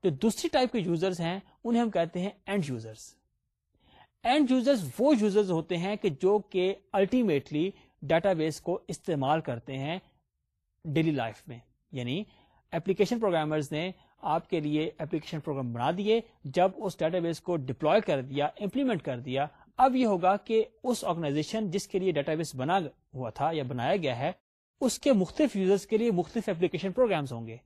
جو دوسری ٹائپ کے یوزرز ہیں انہیں ہم کہتے ہیں اینڈ اینڈ یوزرز یوزرز وہ یوزرز ہوتے ہیں کہ جو کہ الٹیمیٹلی ڈیٹا بیس کو استعمال کرتے ہیں ڈیلی لائف میں یعنی اپلیکیشن پروگرامرز نے آپ کے لیے اپلیکیشن پروگرام بنا دیے جب اس ڈیٹا بیس کو ڈپلوائے کر دیا امپلیمنٹ کر دیا اب یہ ہوگا کہ اس آرگنائزیشن جس کے لیے ڈیٹا بیس بنا ہوا تھا یا بنایا گیا ہے اس کے مختلف یوزرز کے لیے مختلف اپلیکیشن پروگرامز ہوں گے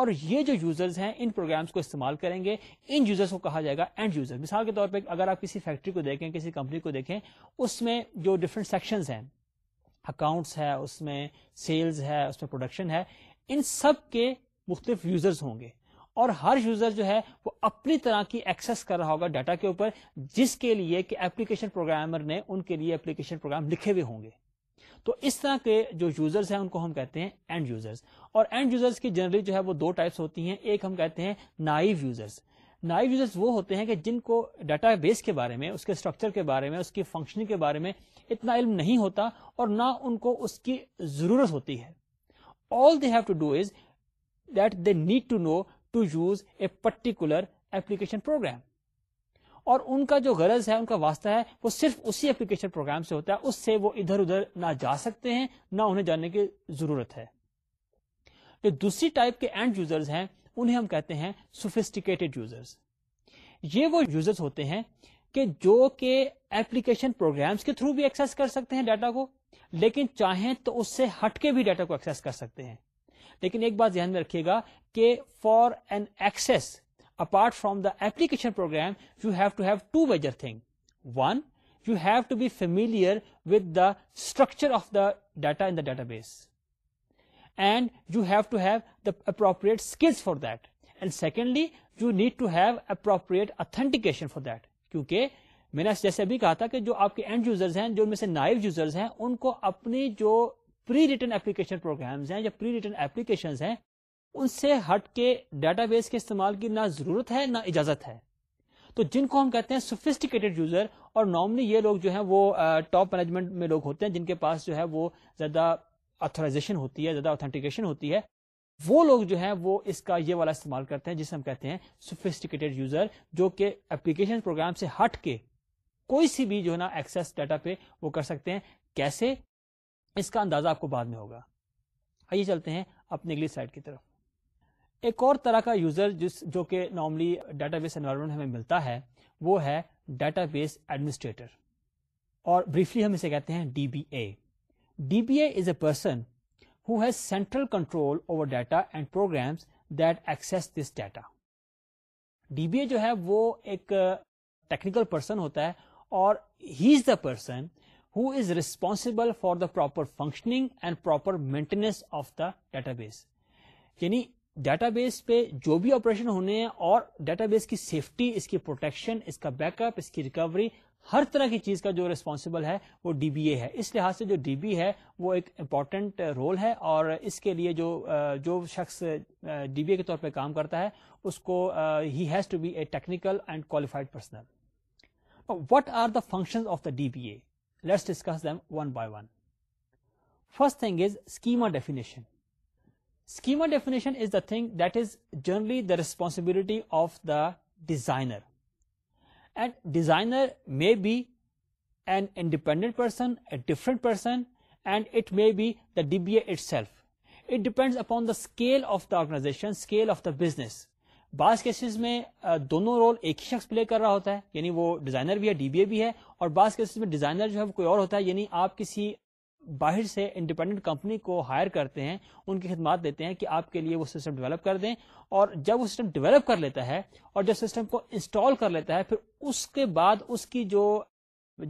اور یہ جو یوزرز ہیں ان پروگرامز کو استعمال کریں گے ان یوزرز کو کہا جائے گا اینڈ یوزر مثال کے طور پہ اگر آپ کسی فیکٹری کو دیکھیں کسی کمپنی کو دیکھیں اس میں جو ڈفرنٹ سیکشنز ہیں اکاؤنٹس ہے اس میں سیلز ہے اس میں پروڈکشن ہے ان سب کے مختلف یوزرز ہوں گے اور ہر یوزر جو ہے وہ اپنی طرح کی ایکسس کر رہا ہوگا ڈیٹا کے اوپر جس کے لیے کہ ایپلیکیشن پروگرامر نے ان کے لیے اپلیکیشن پروگرام لکھے ہوئے ہوں گے تو اس طرح کے جو یوزرز ہیں ان کو ہم کہتے ہیں اینڈ یوزرز اور اینڈ یوزرز کی جنرلی جو ہے وہ دو ٹائپس ہوتی ہیں ایک ہم کہتے ہیں نائف یوزرز نائ یوزرس وہ ہوتے ہیں کہ جن کو ڈیٹا بیس کے بارے میں اس کے اسٹرکچر کے بارے میں اس کی فنکشن کے بارے میں اتنا علم نہیں ہوتا اور نہ ان کو اس کی ضرورت ہوتی ہے all have to do is that they need to know to use a particular application program اور ان کا جو غرض ہے ان کا واسطہ ہے وہ صرف اسی ایپلیکیشن پروگرام سے ہوتا ہے اس سے وہ ادھر ادھر نہ جا سکتے ہیں نہ انہیں جاننے کی ضرورت ہے جو دوسری ٹائپ کے اینڈ یوزرز ہیں انہیں ہم کہتے ہیں سوفسٹیکیٹڈ یوزرز یہ وہ یوزرز ہوتے ہیں کہ جو کہ ایپلیکیشن پروگرامز کے تھرو بھی ایکسس کر سکتے ہیں ڈیٹا کو لیکن چاہیں تو اس سے ہٹ کے بھی ڈیٹا کو ایکسس کر سکتے ہیں لیکن ایک بات ذہن میں رکھیے گا کہ for an ex apart from the application program you have to have to major thing one you have to be familiar with the structure of the data in the database and you have to have the appropriate skills for that and secondly you need to have appropriate authentication for that کیونکہ میں نے جیسے ابھی کہا تھا کہ جو آپ کے نائب یوزرز ہیں ان کو اپنی جو پری ریٹن اپلیکیشن پروگرامز ہیں یا پری ریٹن ہیں ان سے ہٹ کے ڈیٹا بیس کے استعمال کی نہ ضرورت ہے نہ اجازت ہے تو جن کو ہم کہتے ہیں سوفسٹیکیٹڈ یوزر اور نارملی یہ لوگ جو ہیں وہ ٹاپ مینجمنٹ میں لوگ ہوتے ہیں جن کے پاس جو ہے وہ زیادہ آتھرائزیشن ہوتی ہے زیادہ اوتھینٹیکیشن ہوتی ہے وہ لوگ جو ہیں وہ اس کا یہ والا استعمال کرتے ہیں جسے ہم کہتے ہیں سوفیسٹیکیٹڈ یوزر جو کہ اپلیکیشن پروگرام سے ہٹ کے کوئی سی بھی جو ہے نا ایکسس ڈیٹا پہ وہ کر سکتے ہیں کیسے اس کا اندازہ آپ کو بعد میں ہوگا آئیے چلتے ہیں اپنی اگلی سائڈ کی طرف ایک اور طرح کا یوزر جس جو کہ نارملی ڈیٹا بیس انوائرمنٹ ہمیں ملتا ہے وہ ہے ڈیٹا بیس ایڈمنسٹریٹر اور بریفلی ہم اسے کہتے ہیں D B A D B A is a person who has central control over data and programs that access this data D B A جو ہے وہ ایک ٹیکنیکل پرسن ہوتا ہے اور he is the person who is responsible for the proper functioning and proper maintenance of the database یعنی database پہ جو بھی آپریشن ہونے ہیں اور ڈیٹا بیس کی سیفٹی اس کی پروٹیکشن اس کا بیک اپ اس کی ریکوری ہر طرح کی چیز کا جو ریسپانسبل ہے وہ ڈی بی اے ہے اس لحاظ سے جو ڈی بی ہے وہ ایک امپورٹنٹ رول ہے اور اس کے لیے جو جو شخص ڈی بی اے کے طور پہ کام کرتا ہے اس کو he has to be a technical and qualified personnel what are the function of the D B A let's discuss one one by first thing is scheme schema definition is the thing that is generally the responsibility of the designer and designer may be an independent person a different person and it may be the D B A itself it depend upon the scale of the organization scale of the business بعض cases میں دونوں role ایک ہی شخص پلے کر رہا ہوتا ہے یعنی وہ ڈیزائنر بھی ہے ڈی بی اے بھی ہے اور بعض کیسز میں ڈیزائنر جو ہے کوئی اور ہوتا ہے یعنی آپ کسی باہر سے انڈیپینڈنٹ کمپنی کو ہائر کرتے ہیں ان کی خدمات دیتے ہیں کہ آپ کے لیے وہ سسٹم ڈیولپ کر دیں اور جب وہ سسٹم ڈیولپ کر لیتا ہے اور جب سسٹم کو انسٹال کر لیتا ہے پھر اس کے بعد اس کی جو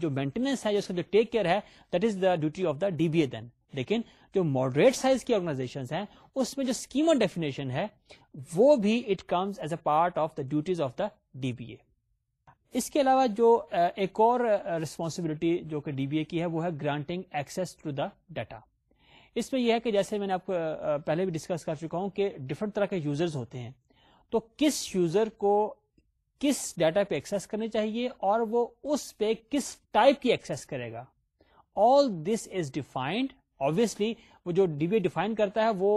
جو مینٹیننس ہے جو ٹیک کیئر ہے that is the duty of the D B A then لیکن جو ماڈریٹ سائز کی آرگنائزیشن ہیں اس میں جو اور ڈیفینیشن ہے وہ بھی it comes as a part of the duties of the D B A اس کے علاوہ جو ایک اور ریسپانسبلٹی جو کہ ڈی بی اے کی ہے وہ ہے granting access to the data اس میں یہ ہے کہ جیسے میں نے آپ کو پہلے بھی ڈسکس کر چکا ہوں کہ ڈفرنٹ طرح کے یوزرز ہوتے ہیں تو کس یوزر کو کس ڈیٹا پہ ایکسس کرنے چاہیے اور وہ اس پہ کس ٹائپ کی ایکسس کرے گا all this is defined obviously وہ جو ڈی اے ڈیفائن کرتا ہے وہ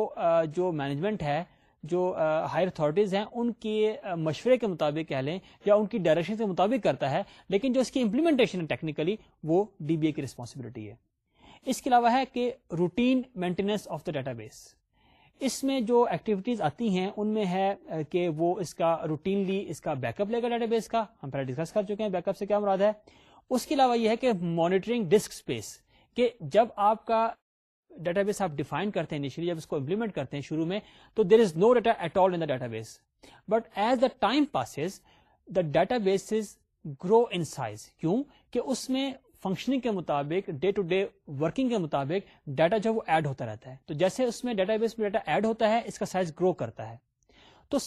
جو مینجمنٹ ہے جو ہائر اتارٹیز ہیں ان کے مشورے کے مطابق کہہ لیں یا ان کی ڈائریکشن کے مطابق کرتا ہے لیکن جو اس کی امپلیمنٹیشن ہے ٹیکنیکلی وہ ڈی بی اے کی ریسپانسبلٹی ہے اس کے علاوہ ہے کہ routine maintenance of the database اس میں جو ایکٹیویٹیز آتی ہیں ان میں ہے کہ وہ اس کا روٹینلی اس کا بیک اپ لے گا ڈیٹا بیس کا ہم پہلے ڈسکس کر چکے ہیں بیک اپ سے کیا مراد ہے اس کے علاوہ یہ ہے کہ مانیٹرنگ ڈسک اسپیس کہ جب آپ کا ڈیٹا بیس آپ ڈیفائن کرتے ہیں انیشلی جب اس کو امپلیمنٹ کرتے ہیں شروع میں تو there is no data at all in database but as the time passes the database grow in size کیوں کہ اس میں فنکشنگ کے مطابق ڈے ٹو ڈے ورکنگ کے مطابق ڈیٹا جو وہ ایڈ ہوتا رہتا ہے تو جیسے اس میں ڈیٹا بیس میں ڈیٹا ایڈ ہوتا ہے اس کا سائز گرو کرتا ہے تو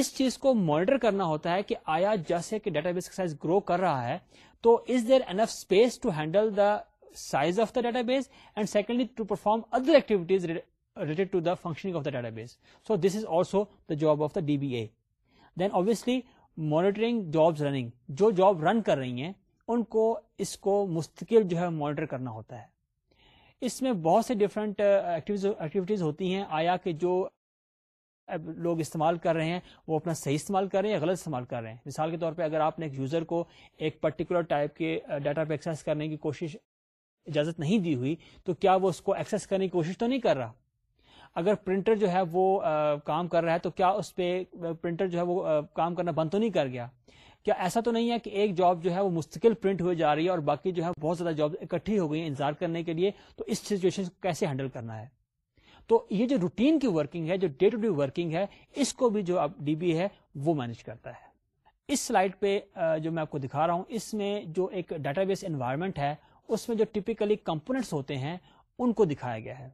اس چیز کو مانیٹر کرنا ہوتا ہے کہ آیا جیسے کہ ڈیٹا بیس کا سائز گرو کر رہا ہے تو is there enough space to handle the size of the database and secondly to perform other activities related to the the the the of of database so this is also job D B A then obviously monitoring jobs running جو job run کر رہی ہیں ان کو اس کو مستقل جو ہے مانیٹر کرنا ہوتا ہے اس میں بہت سے ڈفرنٹ ایکٹیویٹیز uh, ہوتی ہیں آیا کہ جو لوگ استعمال کر رہے ہیں وہ اپنا صحیح استعمال کر رہے ہیں یا غلط استعمال کر رہے ہیں مثال کے طور پہ اگر آپ نے ایک یوزر کو ایک پرٹیکولر ٹائپ کے ڈیٹا پہ ایکسیس کرنے کی کوشش اجازت نہیں دی ہوئی تو کیا وہ اس کو ایکسس کرنے کی کوشش تو نہیں کر رہا اگر پرنٹر جو ہے وہ کام کر رہا ہے تو کیا اس پہ پرنٹر جو ہے وہ کام کرنا بند تو نہیں کر گیا کیا ایسا تو نہیں ہے کہ ایک جاب جو ہے وہ مستقل پرنٹ ہوئے جا رہی ہے اور باقی جو ہے بہت زیادہ جاب اکٹھی ہو گئی ہیں انتظار کرنے کے لیے تو اس سچویشن کو کیسے ہینڈل کرنا ہے تو یہ جو روٹین کی ورکنگ ہے جو ڈے ٹو ڈے ورکنگ ہے اس کو بھی جو ڈی بی ہے وہ مینج کرتا ہے اس سلائڈ پہ جو میں آپ کو دکھا رہا ہوں اس میں جو ایک ڈیٹا بیس انوائرمنٹ ہے اس میں جو ٹپیکلی کمپونیٹس ہوتے ہیں ان کو دکھایا گیا ہے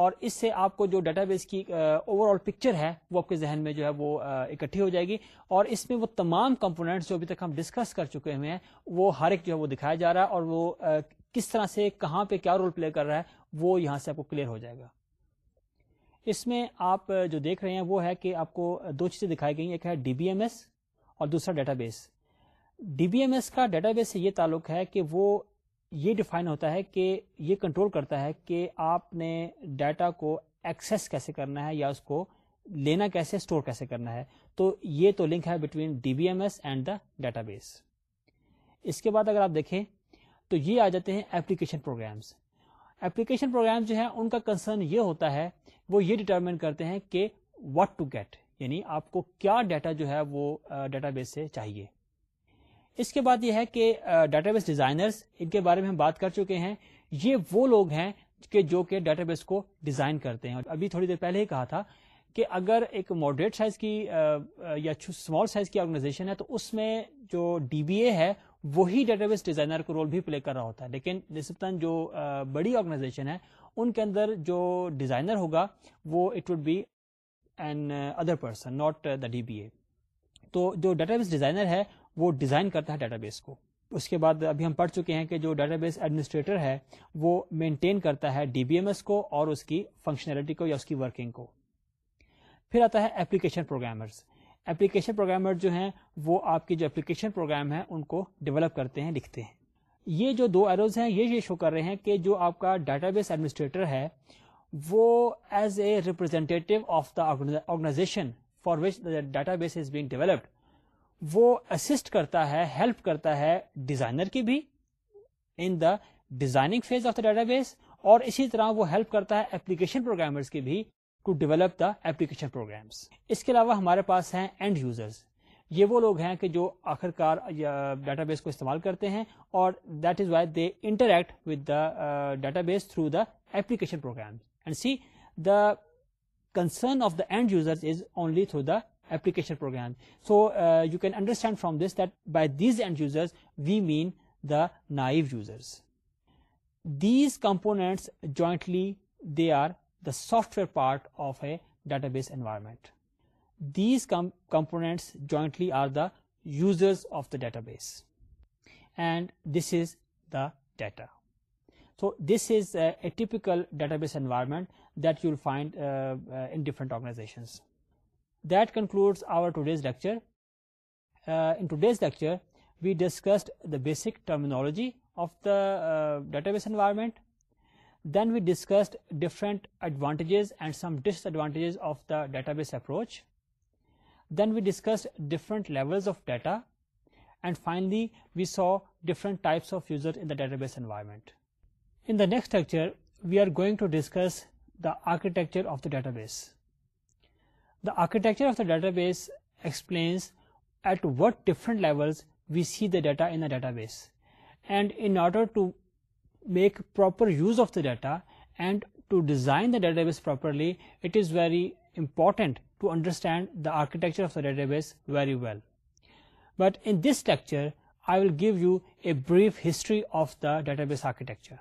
اور اس سے آپ کو جو ڈیٹا بیس کی اوور آل پکچر ہے وہ آپ کے ذہن میں جو ہے وہ اکٹھی ہو جائے گی اور اس میں وہ تمام کمپونیٹس جو ابھی تک ہم ڈسکس کر چکے ہوئے ہیں وہ ہر ایک جو ہے وہ دکھایا جا رہا ہے اور وہ کس طرح سے کہاں پہ کیا رول پلے کر رہا ہے وہ یہاں سے آپ کو کلیئر ہو جائے گا اس میں آپ جو دیکھ رہے ہیں وہ ہے کہ آپ کو دو چیزیں دکھائی گئی ایک ہے ڈی بی ایم ایس اور دوسرا database D B M S کا ڈیٹا بیس سے یہ تعلق ہے کہ وہ یہ ڈیفائن ہوتا ہے کہ یہ کنٹرول کرتا ہے کہ آپ نے ڈیٹا کو ایکسیس کیسے کرنا ہے یا اس کو لینا کیسے اسٹور کیسے کرنا ہے تو یہ تو لنک ہے between D B M S and the database اس کے بعد اگر آپ دیکھیں تو یہ آ جاتے ہیں ایپلیکیشن پروگرامس ایپلیکیشن پروگرام جو ہے ان کا کنسرن یہ ہوتا ہے وہ یہ ڈیٹرمن کرتے ہیں کہ واٹ ٹو گیٹ یعنی آپ کو کیا ڈیٹا جو ہے وہ ڈیٹا بیس سے چاہیے اس کے بعد یہ ہے کہ ڈیٹا بیس ڈیزائنرس ان کے بارے میں ہم بات کر چکے ہیں یہ وہ لوگ ہیں کہ جو کہ ڈیٹا بیس کو ڈیزائن کرتے ہیں ابھی تھوڑی دیر پہلے ہی کہا تھا کہ اگر ایک ماڈریٹ سائز کی یا اسمال سائز کی آرگنائزیشن ہے تو اس میں جو ڈی بی اے ہے وہی ڈیٹا بیس ڈیزائنر کا رول بھی پلے کر رہا ہوتا ہے لیکن نسبتاً جو بڑی آرگنائزیشن ہے ان کے اندر جو ڈیزائنر ہوگا وہ it would be an other person not the D B A تو جو ڈیٹا بیس ڈیزائنر ہے وہ ڈیزائن کرتا ہے ڈیٹا بیس کو اس کے بعد ابھی ہم پڑھ چکے ہیں کہ جو ڈیٹا بیس ایڈمنسٹریٹر ہے وہ مینٹین کرتا ہے ڈی بی ایم ایس کو اور اس کی فنکشنلٹی کو یا اس کی ورکنگ کو پھر آتا ہے پروگرامرز پروگرامر جو ہیں وہ آپ کے جو اپلیکیشن پروگرام ہیں ان کو ڈیولپ کرتے ہیں لکھتے ہیں یہ جو دو ایروز ہیں یہ شو کر رہے ہیں کہ جو آپ کا ڈیٹا بیس ایڈمنسٹریٹر ہے وہ as a representative of the organization for which data base is being developed وہ اسسٹ کرتا ہے ہیلپ کرتا ہے ڈیزائنر کی بھی in the designing phase of the database اور اسی طرح وہ ہیلپ کرتا ہے ایپلیکیشن پروگرامرز کی بھی to develop the application programs اس کے علاوہ ہمارے پاس ہیں اینڈ یوزرز یہ وہ لوگ ہیں کہ جو آخر کار ڈیٹا بیس کو استعمال کرتے ہیں اور that is why they interact with the database through the application program and see the concern of the end user is only through the application program. So uh, you can understand from this that by these end users we mean the naive users. These components jointly, they are the software part of a database environment. These components jointly are the users of the database, and this is the data. So this is a typical database environment that you'll find uh, uh, in different organizations. That concludes our today's lecture. Uh, in today's lecture, we discussed the basic terminology of the uh, database environment. Then we discussed different advantages and some disadvantages of the database approach. Then we discussed different levels of data. And finally, we saw different types of users in the database environment. In the next lecture, we are going to discuss the architecture of the database. The architecture of the database explains at what different levels we see the data in a database. And in order to make proper use of the data and to design the database properly, it is very important to understand the architecture of the database very well. But in this lecture, I will give you a brief history of the database architecture.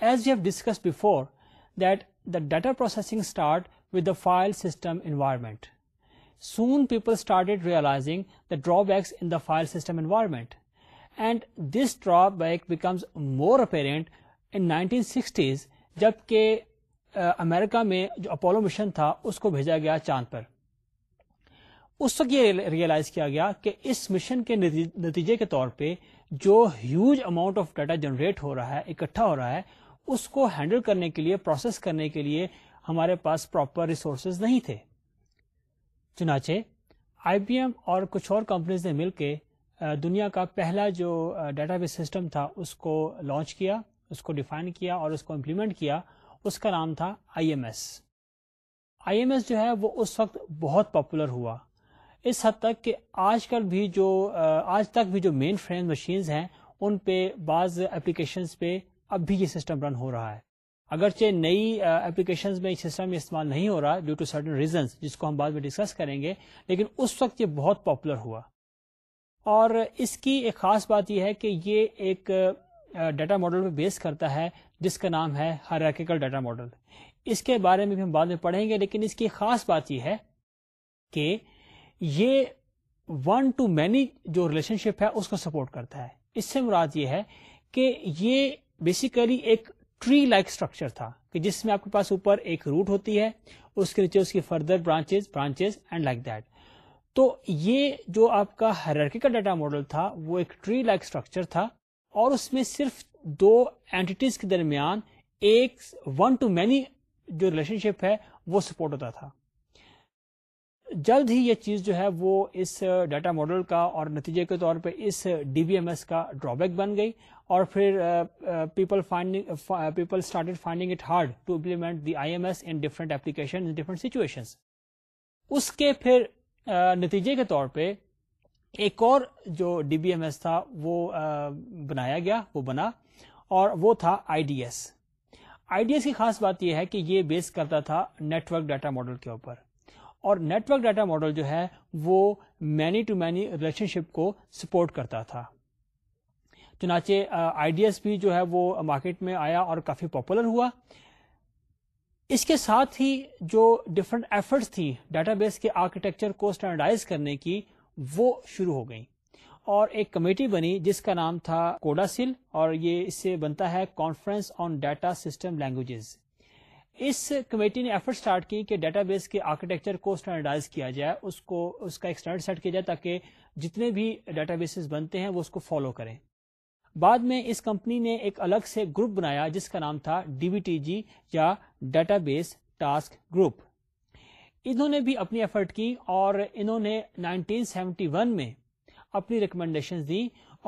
As we have discussed before, that the data processing starts with the file system environment. Soon people started realizing the drawbacks in the file system environment. And this drawback becomes more apparent in 1960s جبکہ امریکہ میں جو Apollo mission تھا اس کو بھیجا گیا چاند پر اس وقت یہ ریئلائز کیا گیا کہ اس مشن کے نتیجے کے طور پہ جو huge amount of data generate ہو رہا ہے اکٹھا ہو رہا ہے اس کو ہینڈل کرنے کے لیے پروسیس کرنے کے لیے ہمارے پاس پراپر ریسورسز نہیں تھے چنانچہ آئی بی ایم اور کچھ اور کمپنیز نے مل کے دنیا کا پہلا جو ڈیٹا بیس سسٹم تھا اس کو لانچ کیا اس کو ڈیفائن کیا اور اس کو امپلیمنٹ کیا اس کا نام تھا I M S I M S جو ہے وہ اس وقت بہت پاپولر ہوا اس حد تک کہ آج کل بھی جو آج تک بھی جو مین فریم مشینز ہیں ان پہ بعض اپلیکیشنز پہ اب بھی یہ سسٹم رن ہو رہا ہے اگرچہ نئی اپلیکیشنز میں اس سسٹم میں استعمال نہیں ہو رہا ڈیو ٹو سرٹن ریزنس جس کو ہم بعد میں ڈسکس کریں گے لیکن اس وقت یہ بہت پاپولر ہوا اور اس کی ایک خاص بات یہ ہے کہ یہ ایک ڈیٹا ماڈل پہ بیس کرتا ہے جس کا نام ہے ہریکیکل ڈیٹا ماڈل اس کے بارے میں بھی ہم بعد میں پڑھیں گے لیکن اس کی خاص بات یہ ہے کہ یہ ون ٹو مینی جو ریلیشن شپ ہے اس کو سپورٹ کرتا ہے اس سے مراد یہ ہے کہ یہ بیسیکلی ایک ٹری لائک اسٹرکچر تھا کہ جس میں آپ کے پاس اوپر ایک روٹ ہوتی ہے اس کے نیچے اس کی further branches branches and like that تو یہ جو آپ کا ہررکی کا ماڈل تھا وہ ایک ٹری لائک اسٹرکچر تھا اور اس میں صرف دو اینٹیز کے درمیان ایک ون ٹو مینی جو ریلیشن شپ ہے وہ سپورٹ ہوتا تھا جلد ہی یہ چیز جو ہے وہ اس ڈیٹا ماڈل کا اور نتیجے کے طور پہ اس ڈی وی ایم ایس کا ڈرا بیک بن گئی اور پھر people finding people started finding it hard to implement the I M S in different application different situation اس کے پھر نتیجے کے طور پہ ایک اور جو ڈی بی ایم ایس تھا وہ بنایا گیا وہ بنا اور وہ تھا I D S I D S کی خاص بات یہ ہے کہ یہ بیس کرتا تھا نیٹورک ڈیٹا ماڈل کے اوپر اور نیٹورک ڈیٹا ماڈل جو ہے وہ many to many relationship کو سپورٹ کرتا تھا ڈی آئیڈیاز بھی جو ہے وہ مارکیٹ میں آیا اور کافی پاپولر ہوا اس کے ساتھ ہی جو ڈفرنٹ ایفرٹس تھیں ڈیٹا بیس کے آرکیٹیکچر کو اسٹینڈرڈائز کرنے کی وہ شروع ہو گئی اور ایک کمیٹی بنی جس کا نام تھا کوڈا سل اور یہ اس سے بنتا ہے conference on data system languages us committee نے ایفرٹ سٹارٹ کی کہ ڈیٹا بیس کے آرکیٹیکچر کو اسٹینڈرڈائز کیا جائے اس کو اس کا ایک اسٹینڈرڈ سیٹ کیا جائے تاکہ جتنے بھی ڈیٹا بیسز بنتے ہیں وہ اس کو فالو کریں بعد میں اس کمپنی نے ایک الگ سے گروپ بنایا جس کا نام تھا ڈی وی ٹی جی یا ڈیٹا بیس ٹاسک گروپ انہوں نے بھی اپنی ایفرٹ کی اور انہوں نے 1971 میں اپنی ریکمینڈیشن دی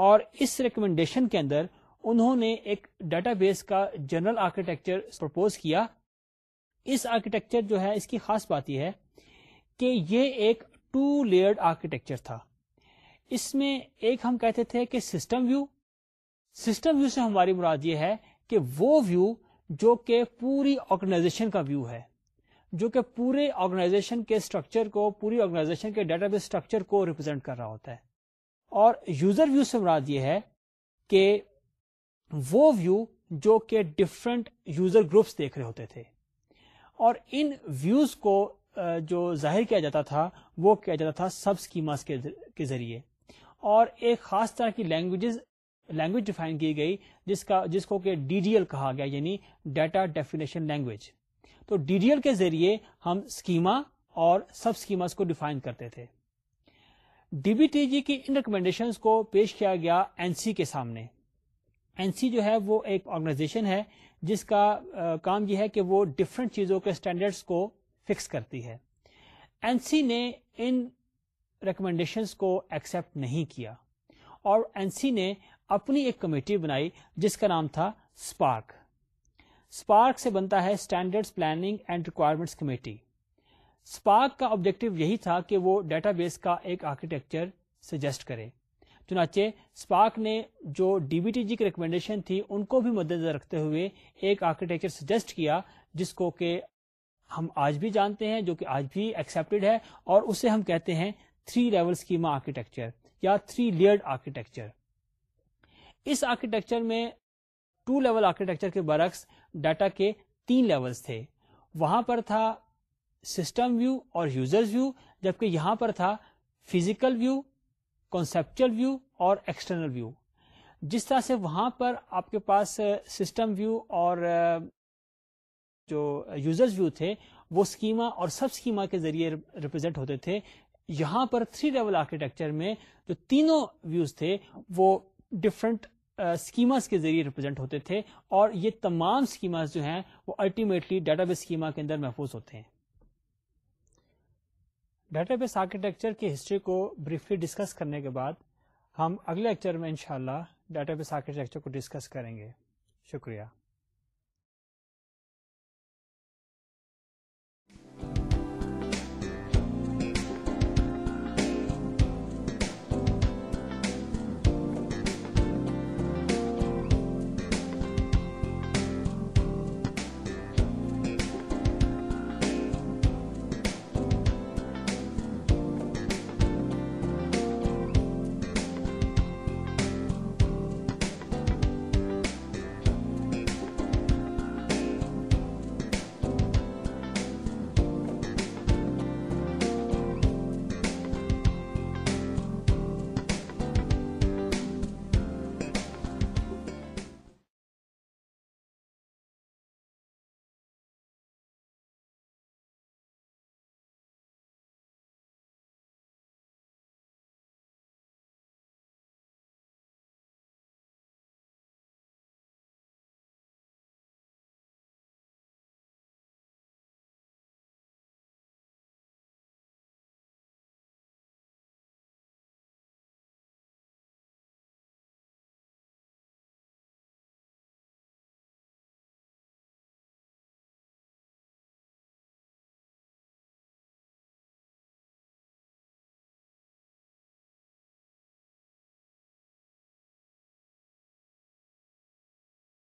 اور اس ریکمینڈیشن کے اندر انہوں نے ایک ڈیٹا بیس کا جنرل آرکیٹیکچر پرپوز کیا اس آرکیٹیکچر جو ہے اس کی خاص بات یہ ہے کہ یہ ایک ٹو لیئرڈ آرکیٹیکچر تھا اس میں ایک ہم کہتے تھے کہ سسٹم ویو سسٹم ویو سے ہماری مراد یہ ہے کہ وہ ویو جو کہ پوری آرگنائزیشن کا ویو ہے جو کہ پورے آرگنائزیشن کے اسٹرکچر کو پوری آرگنائزیشن کے ڈیٹا بیس اسٹرکچر کو ریپرزینٹ کر رہا ہوتا ہے اور یوزر ویو سے مراد یہ ہے کہ وہ ویو جو کہ ڈفرنٹ یوزر گروپس دیکھ رہے ہوتے تھے اور ان ویوز کو جو ظاہر کیا جاتا تھا وہ کیا جاتا تھا سب اسکیمس کے ذریعے اور ایک خاص طرح کی لینگویجز لینگویج ڈیفائن کی گئی جس کا جس کو کہ ڈی ڈی ایل کہا گیا یعنی ڈیٹا ڈیفینیشن لینگویج تو ڈی ڈی ایل کے ذریعے ہم اسکیما اور سب اسکیمس کو ڈیفائن کرتے تھے ڈی بی ٹی جی کی ان ریکمینڈیشن کو پیش کیا گیا این سی کے سامنے این سی جو ہے وہ ایک آرگنائزیشن ہے جس کا کام یہ ہے کہ وہ ڈفرینٹ چیزوں کے اسٹینڈرڈس کو فکس کرتی ہے این سی نے ان ریکمینڈیشنس کو ایکسپٹ نہیں کیا اور این سی نے اپنی ایک کمیٹی بنائی جس کا نام تھا اسپارک اسپارک سے بنتا ہے standard planning and requirement committee SPARC کا آبجیکٹو یہی تھا کہ وہ ڈیٹا بیس کا ایک آرکیٹیکچر سجیسٹ کرے چنانچہ اسپارک نے جو ڈی بی ٹی جی کی ریکمینڈیشن تھی ان کو بھی مد نظر رکھتے ہوئے ایک آرکیٹیکچر سجیسٹ کیا جس کو کہ ہم آج بھی جانتے ہیں جو کہ آج بھی ایکسپٹیڈ ہے اور اسے ہم کہتے ہیں تھری لیول اسکیما آرکیٹیکچر یا تھری لیئرڈ آرکیٹیکچر اس آرکیٹیکچر میں ٹو لیول آرکیٹیکچر کے برعکس ڈاٹا کے تین لیول تھے وہاں پر تھا سسٹم ویو اور یوزر ویو جبکہ یہاں پر تھا فزیکل ویو کانسیپچل ویو اور ایکسٹرنل ویو جس طرح سے وہاں پر آپ کے پاس سسٹم ویو اور جو یوزر ویو تھے وہ اسکیما اور سب اسکیما کے ذریعے ریپرزینٹ ہوتے تھے یہاں پر تھری لیول آرکیٹیکچر میں جو تینوں ویوز تھے وہ ڈفرنٹ اسکیماز uh, کے ذریعے ریپرزینٹ ہوتے تھے اور یہ تمام اسکیماز جو ہیں وہ الٹیمیٹلی ڈیٹا بیس اسکیما کے اندر محفوظ ہوتے ہیں ڈیٹا بیس آرکیٹیکچر کی ہسٹری کو بریفلی ڈسکس کرنے کے بعد ہم اگلے لیکچر میں انشاءاللہ ڈیٹا بیس آرکیٹیکچر کو ڈسکس کریں گے شکریہ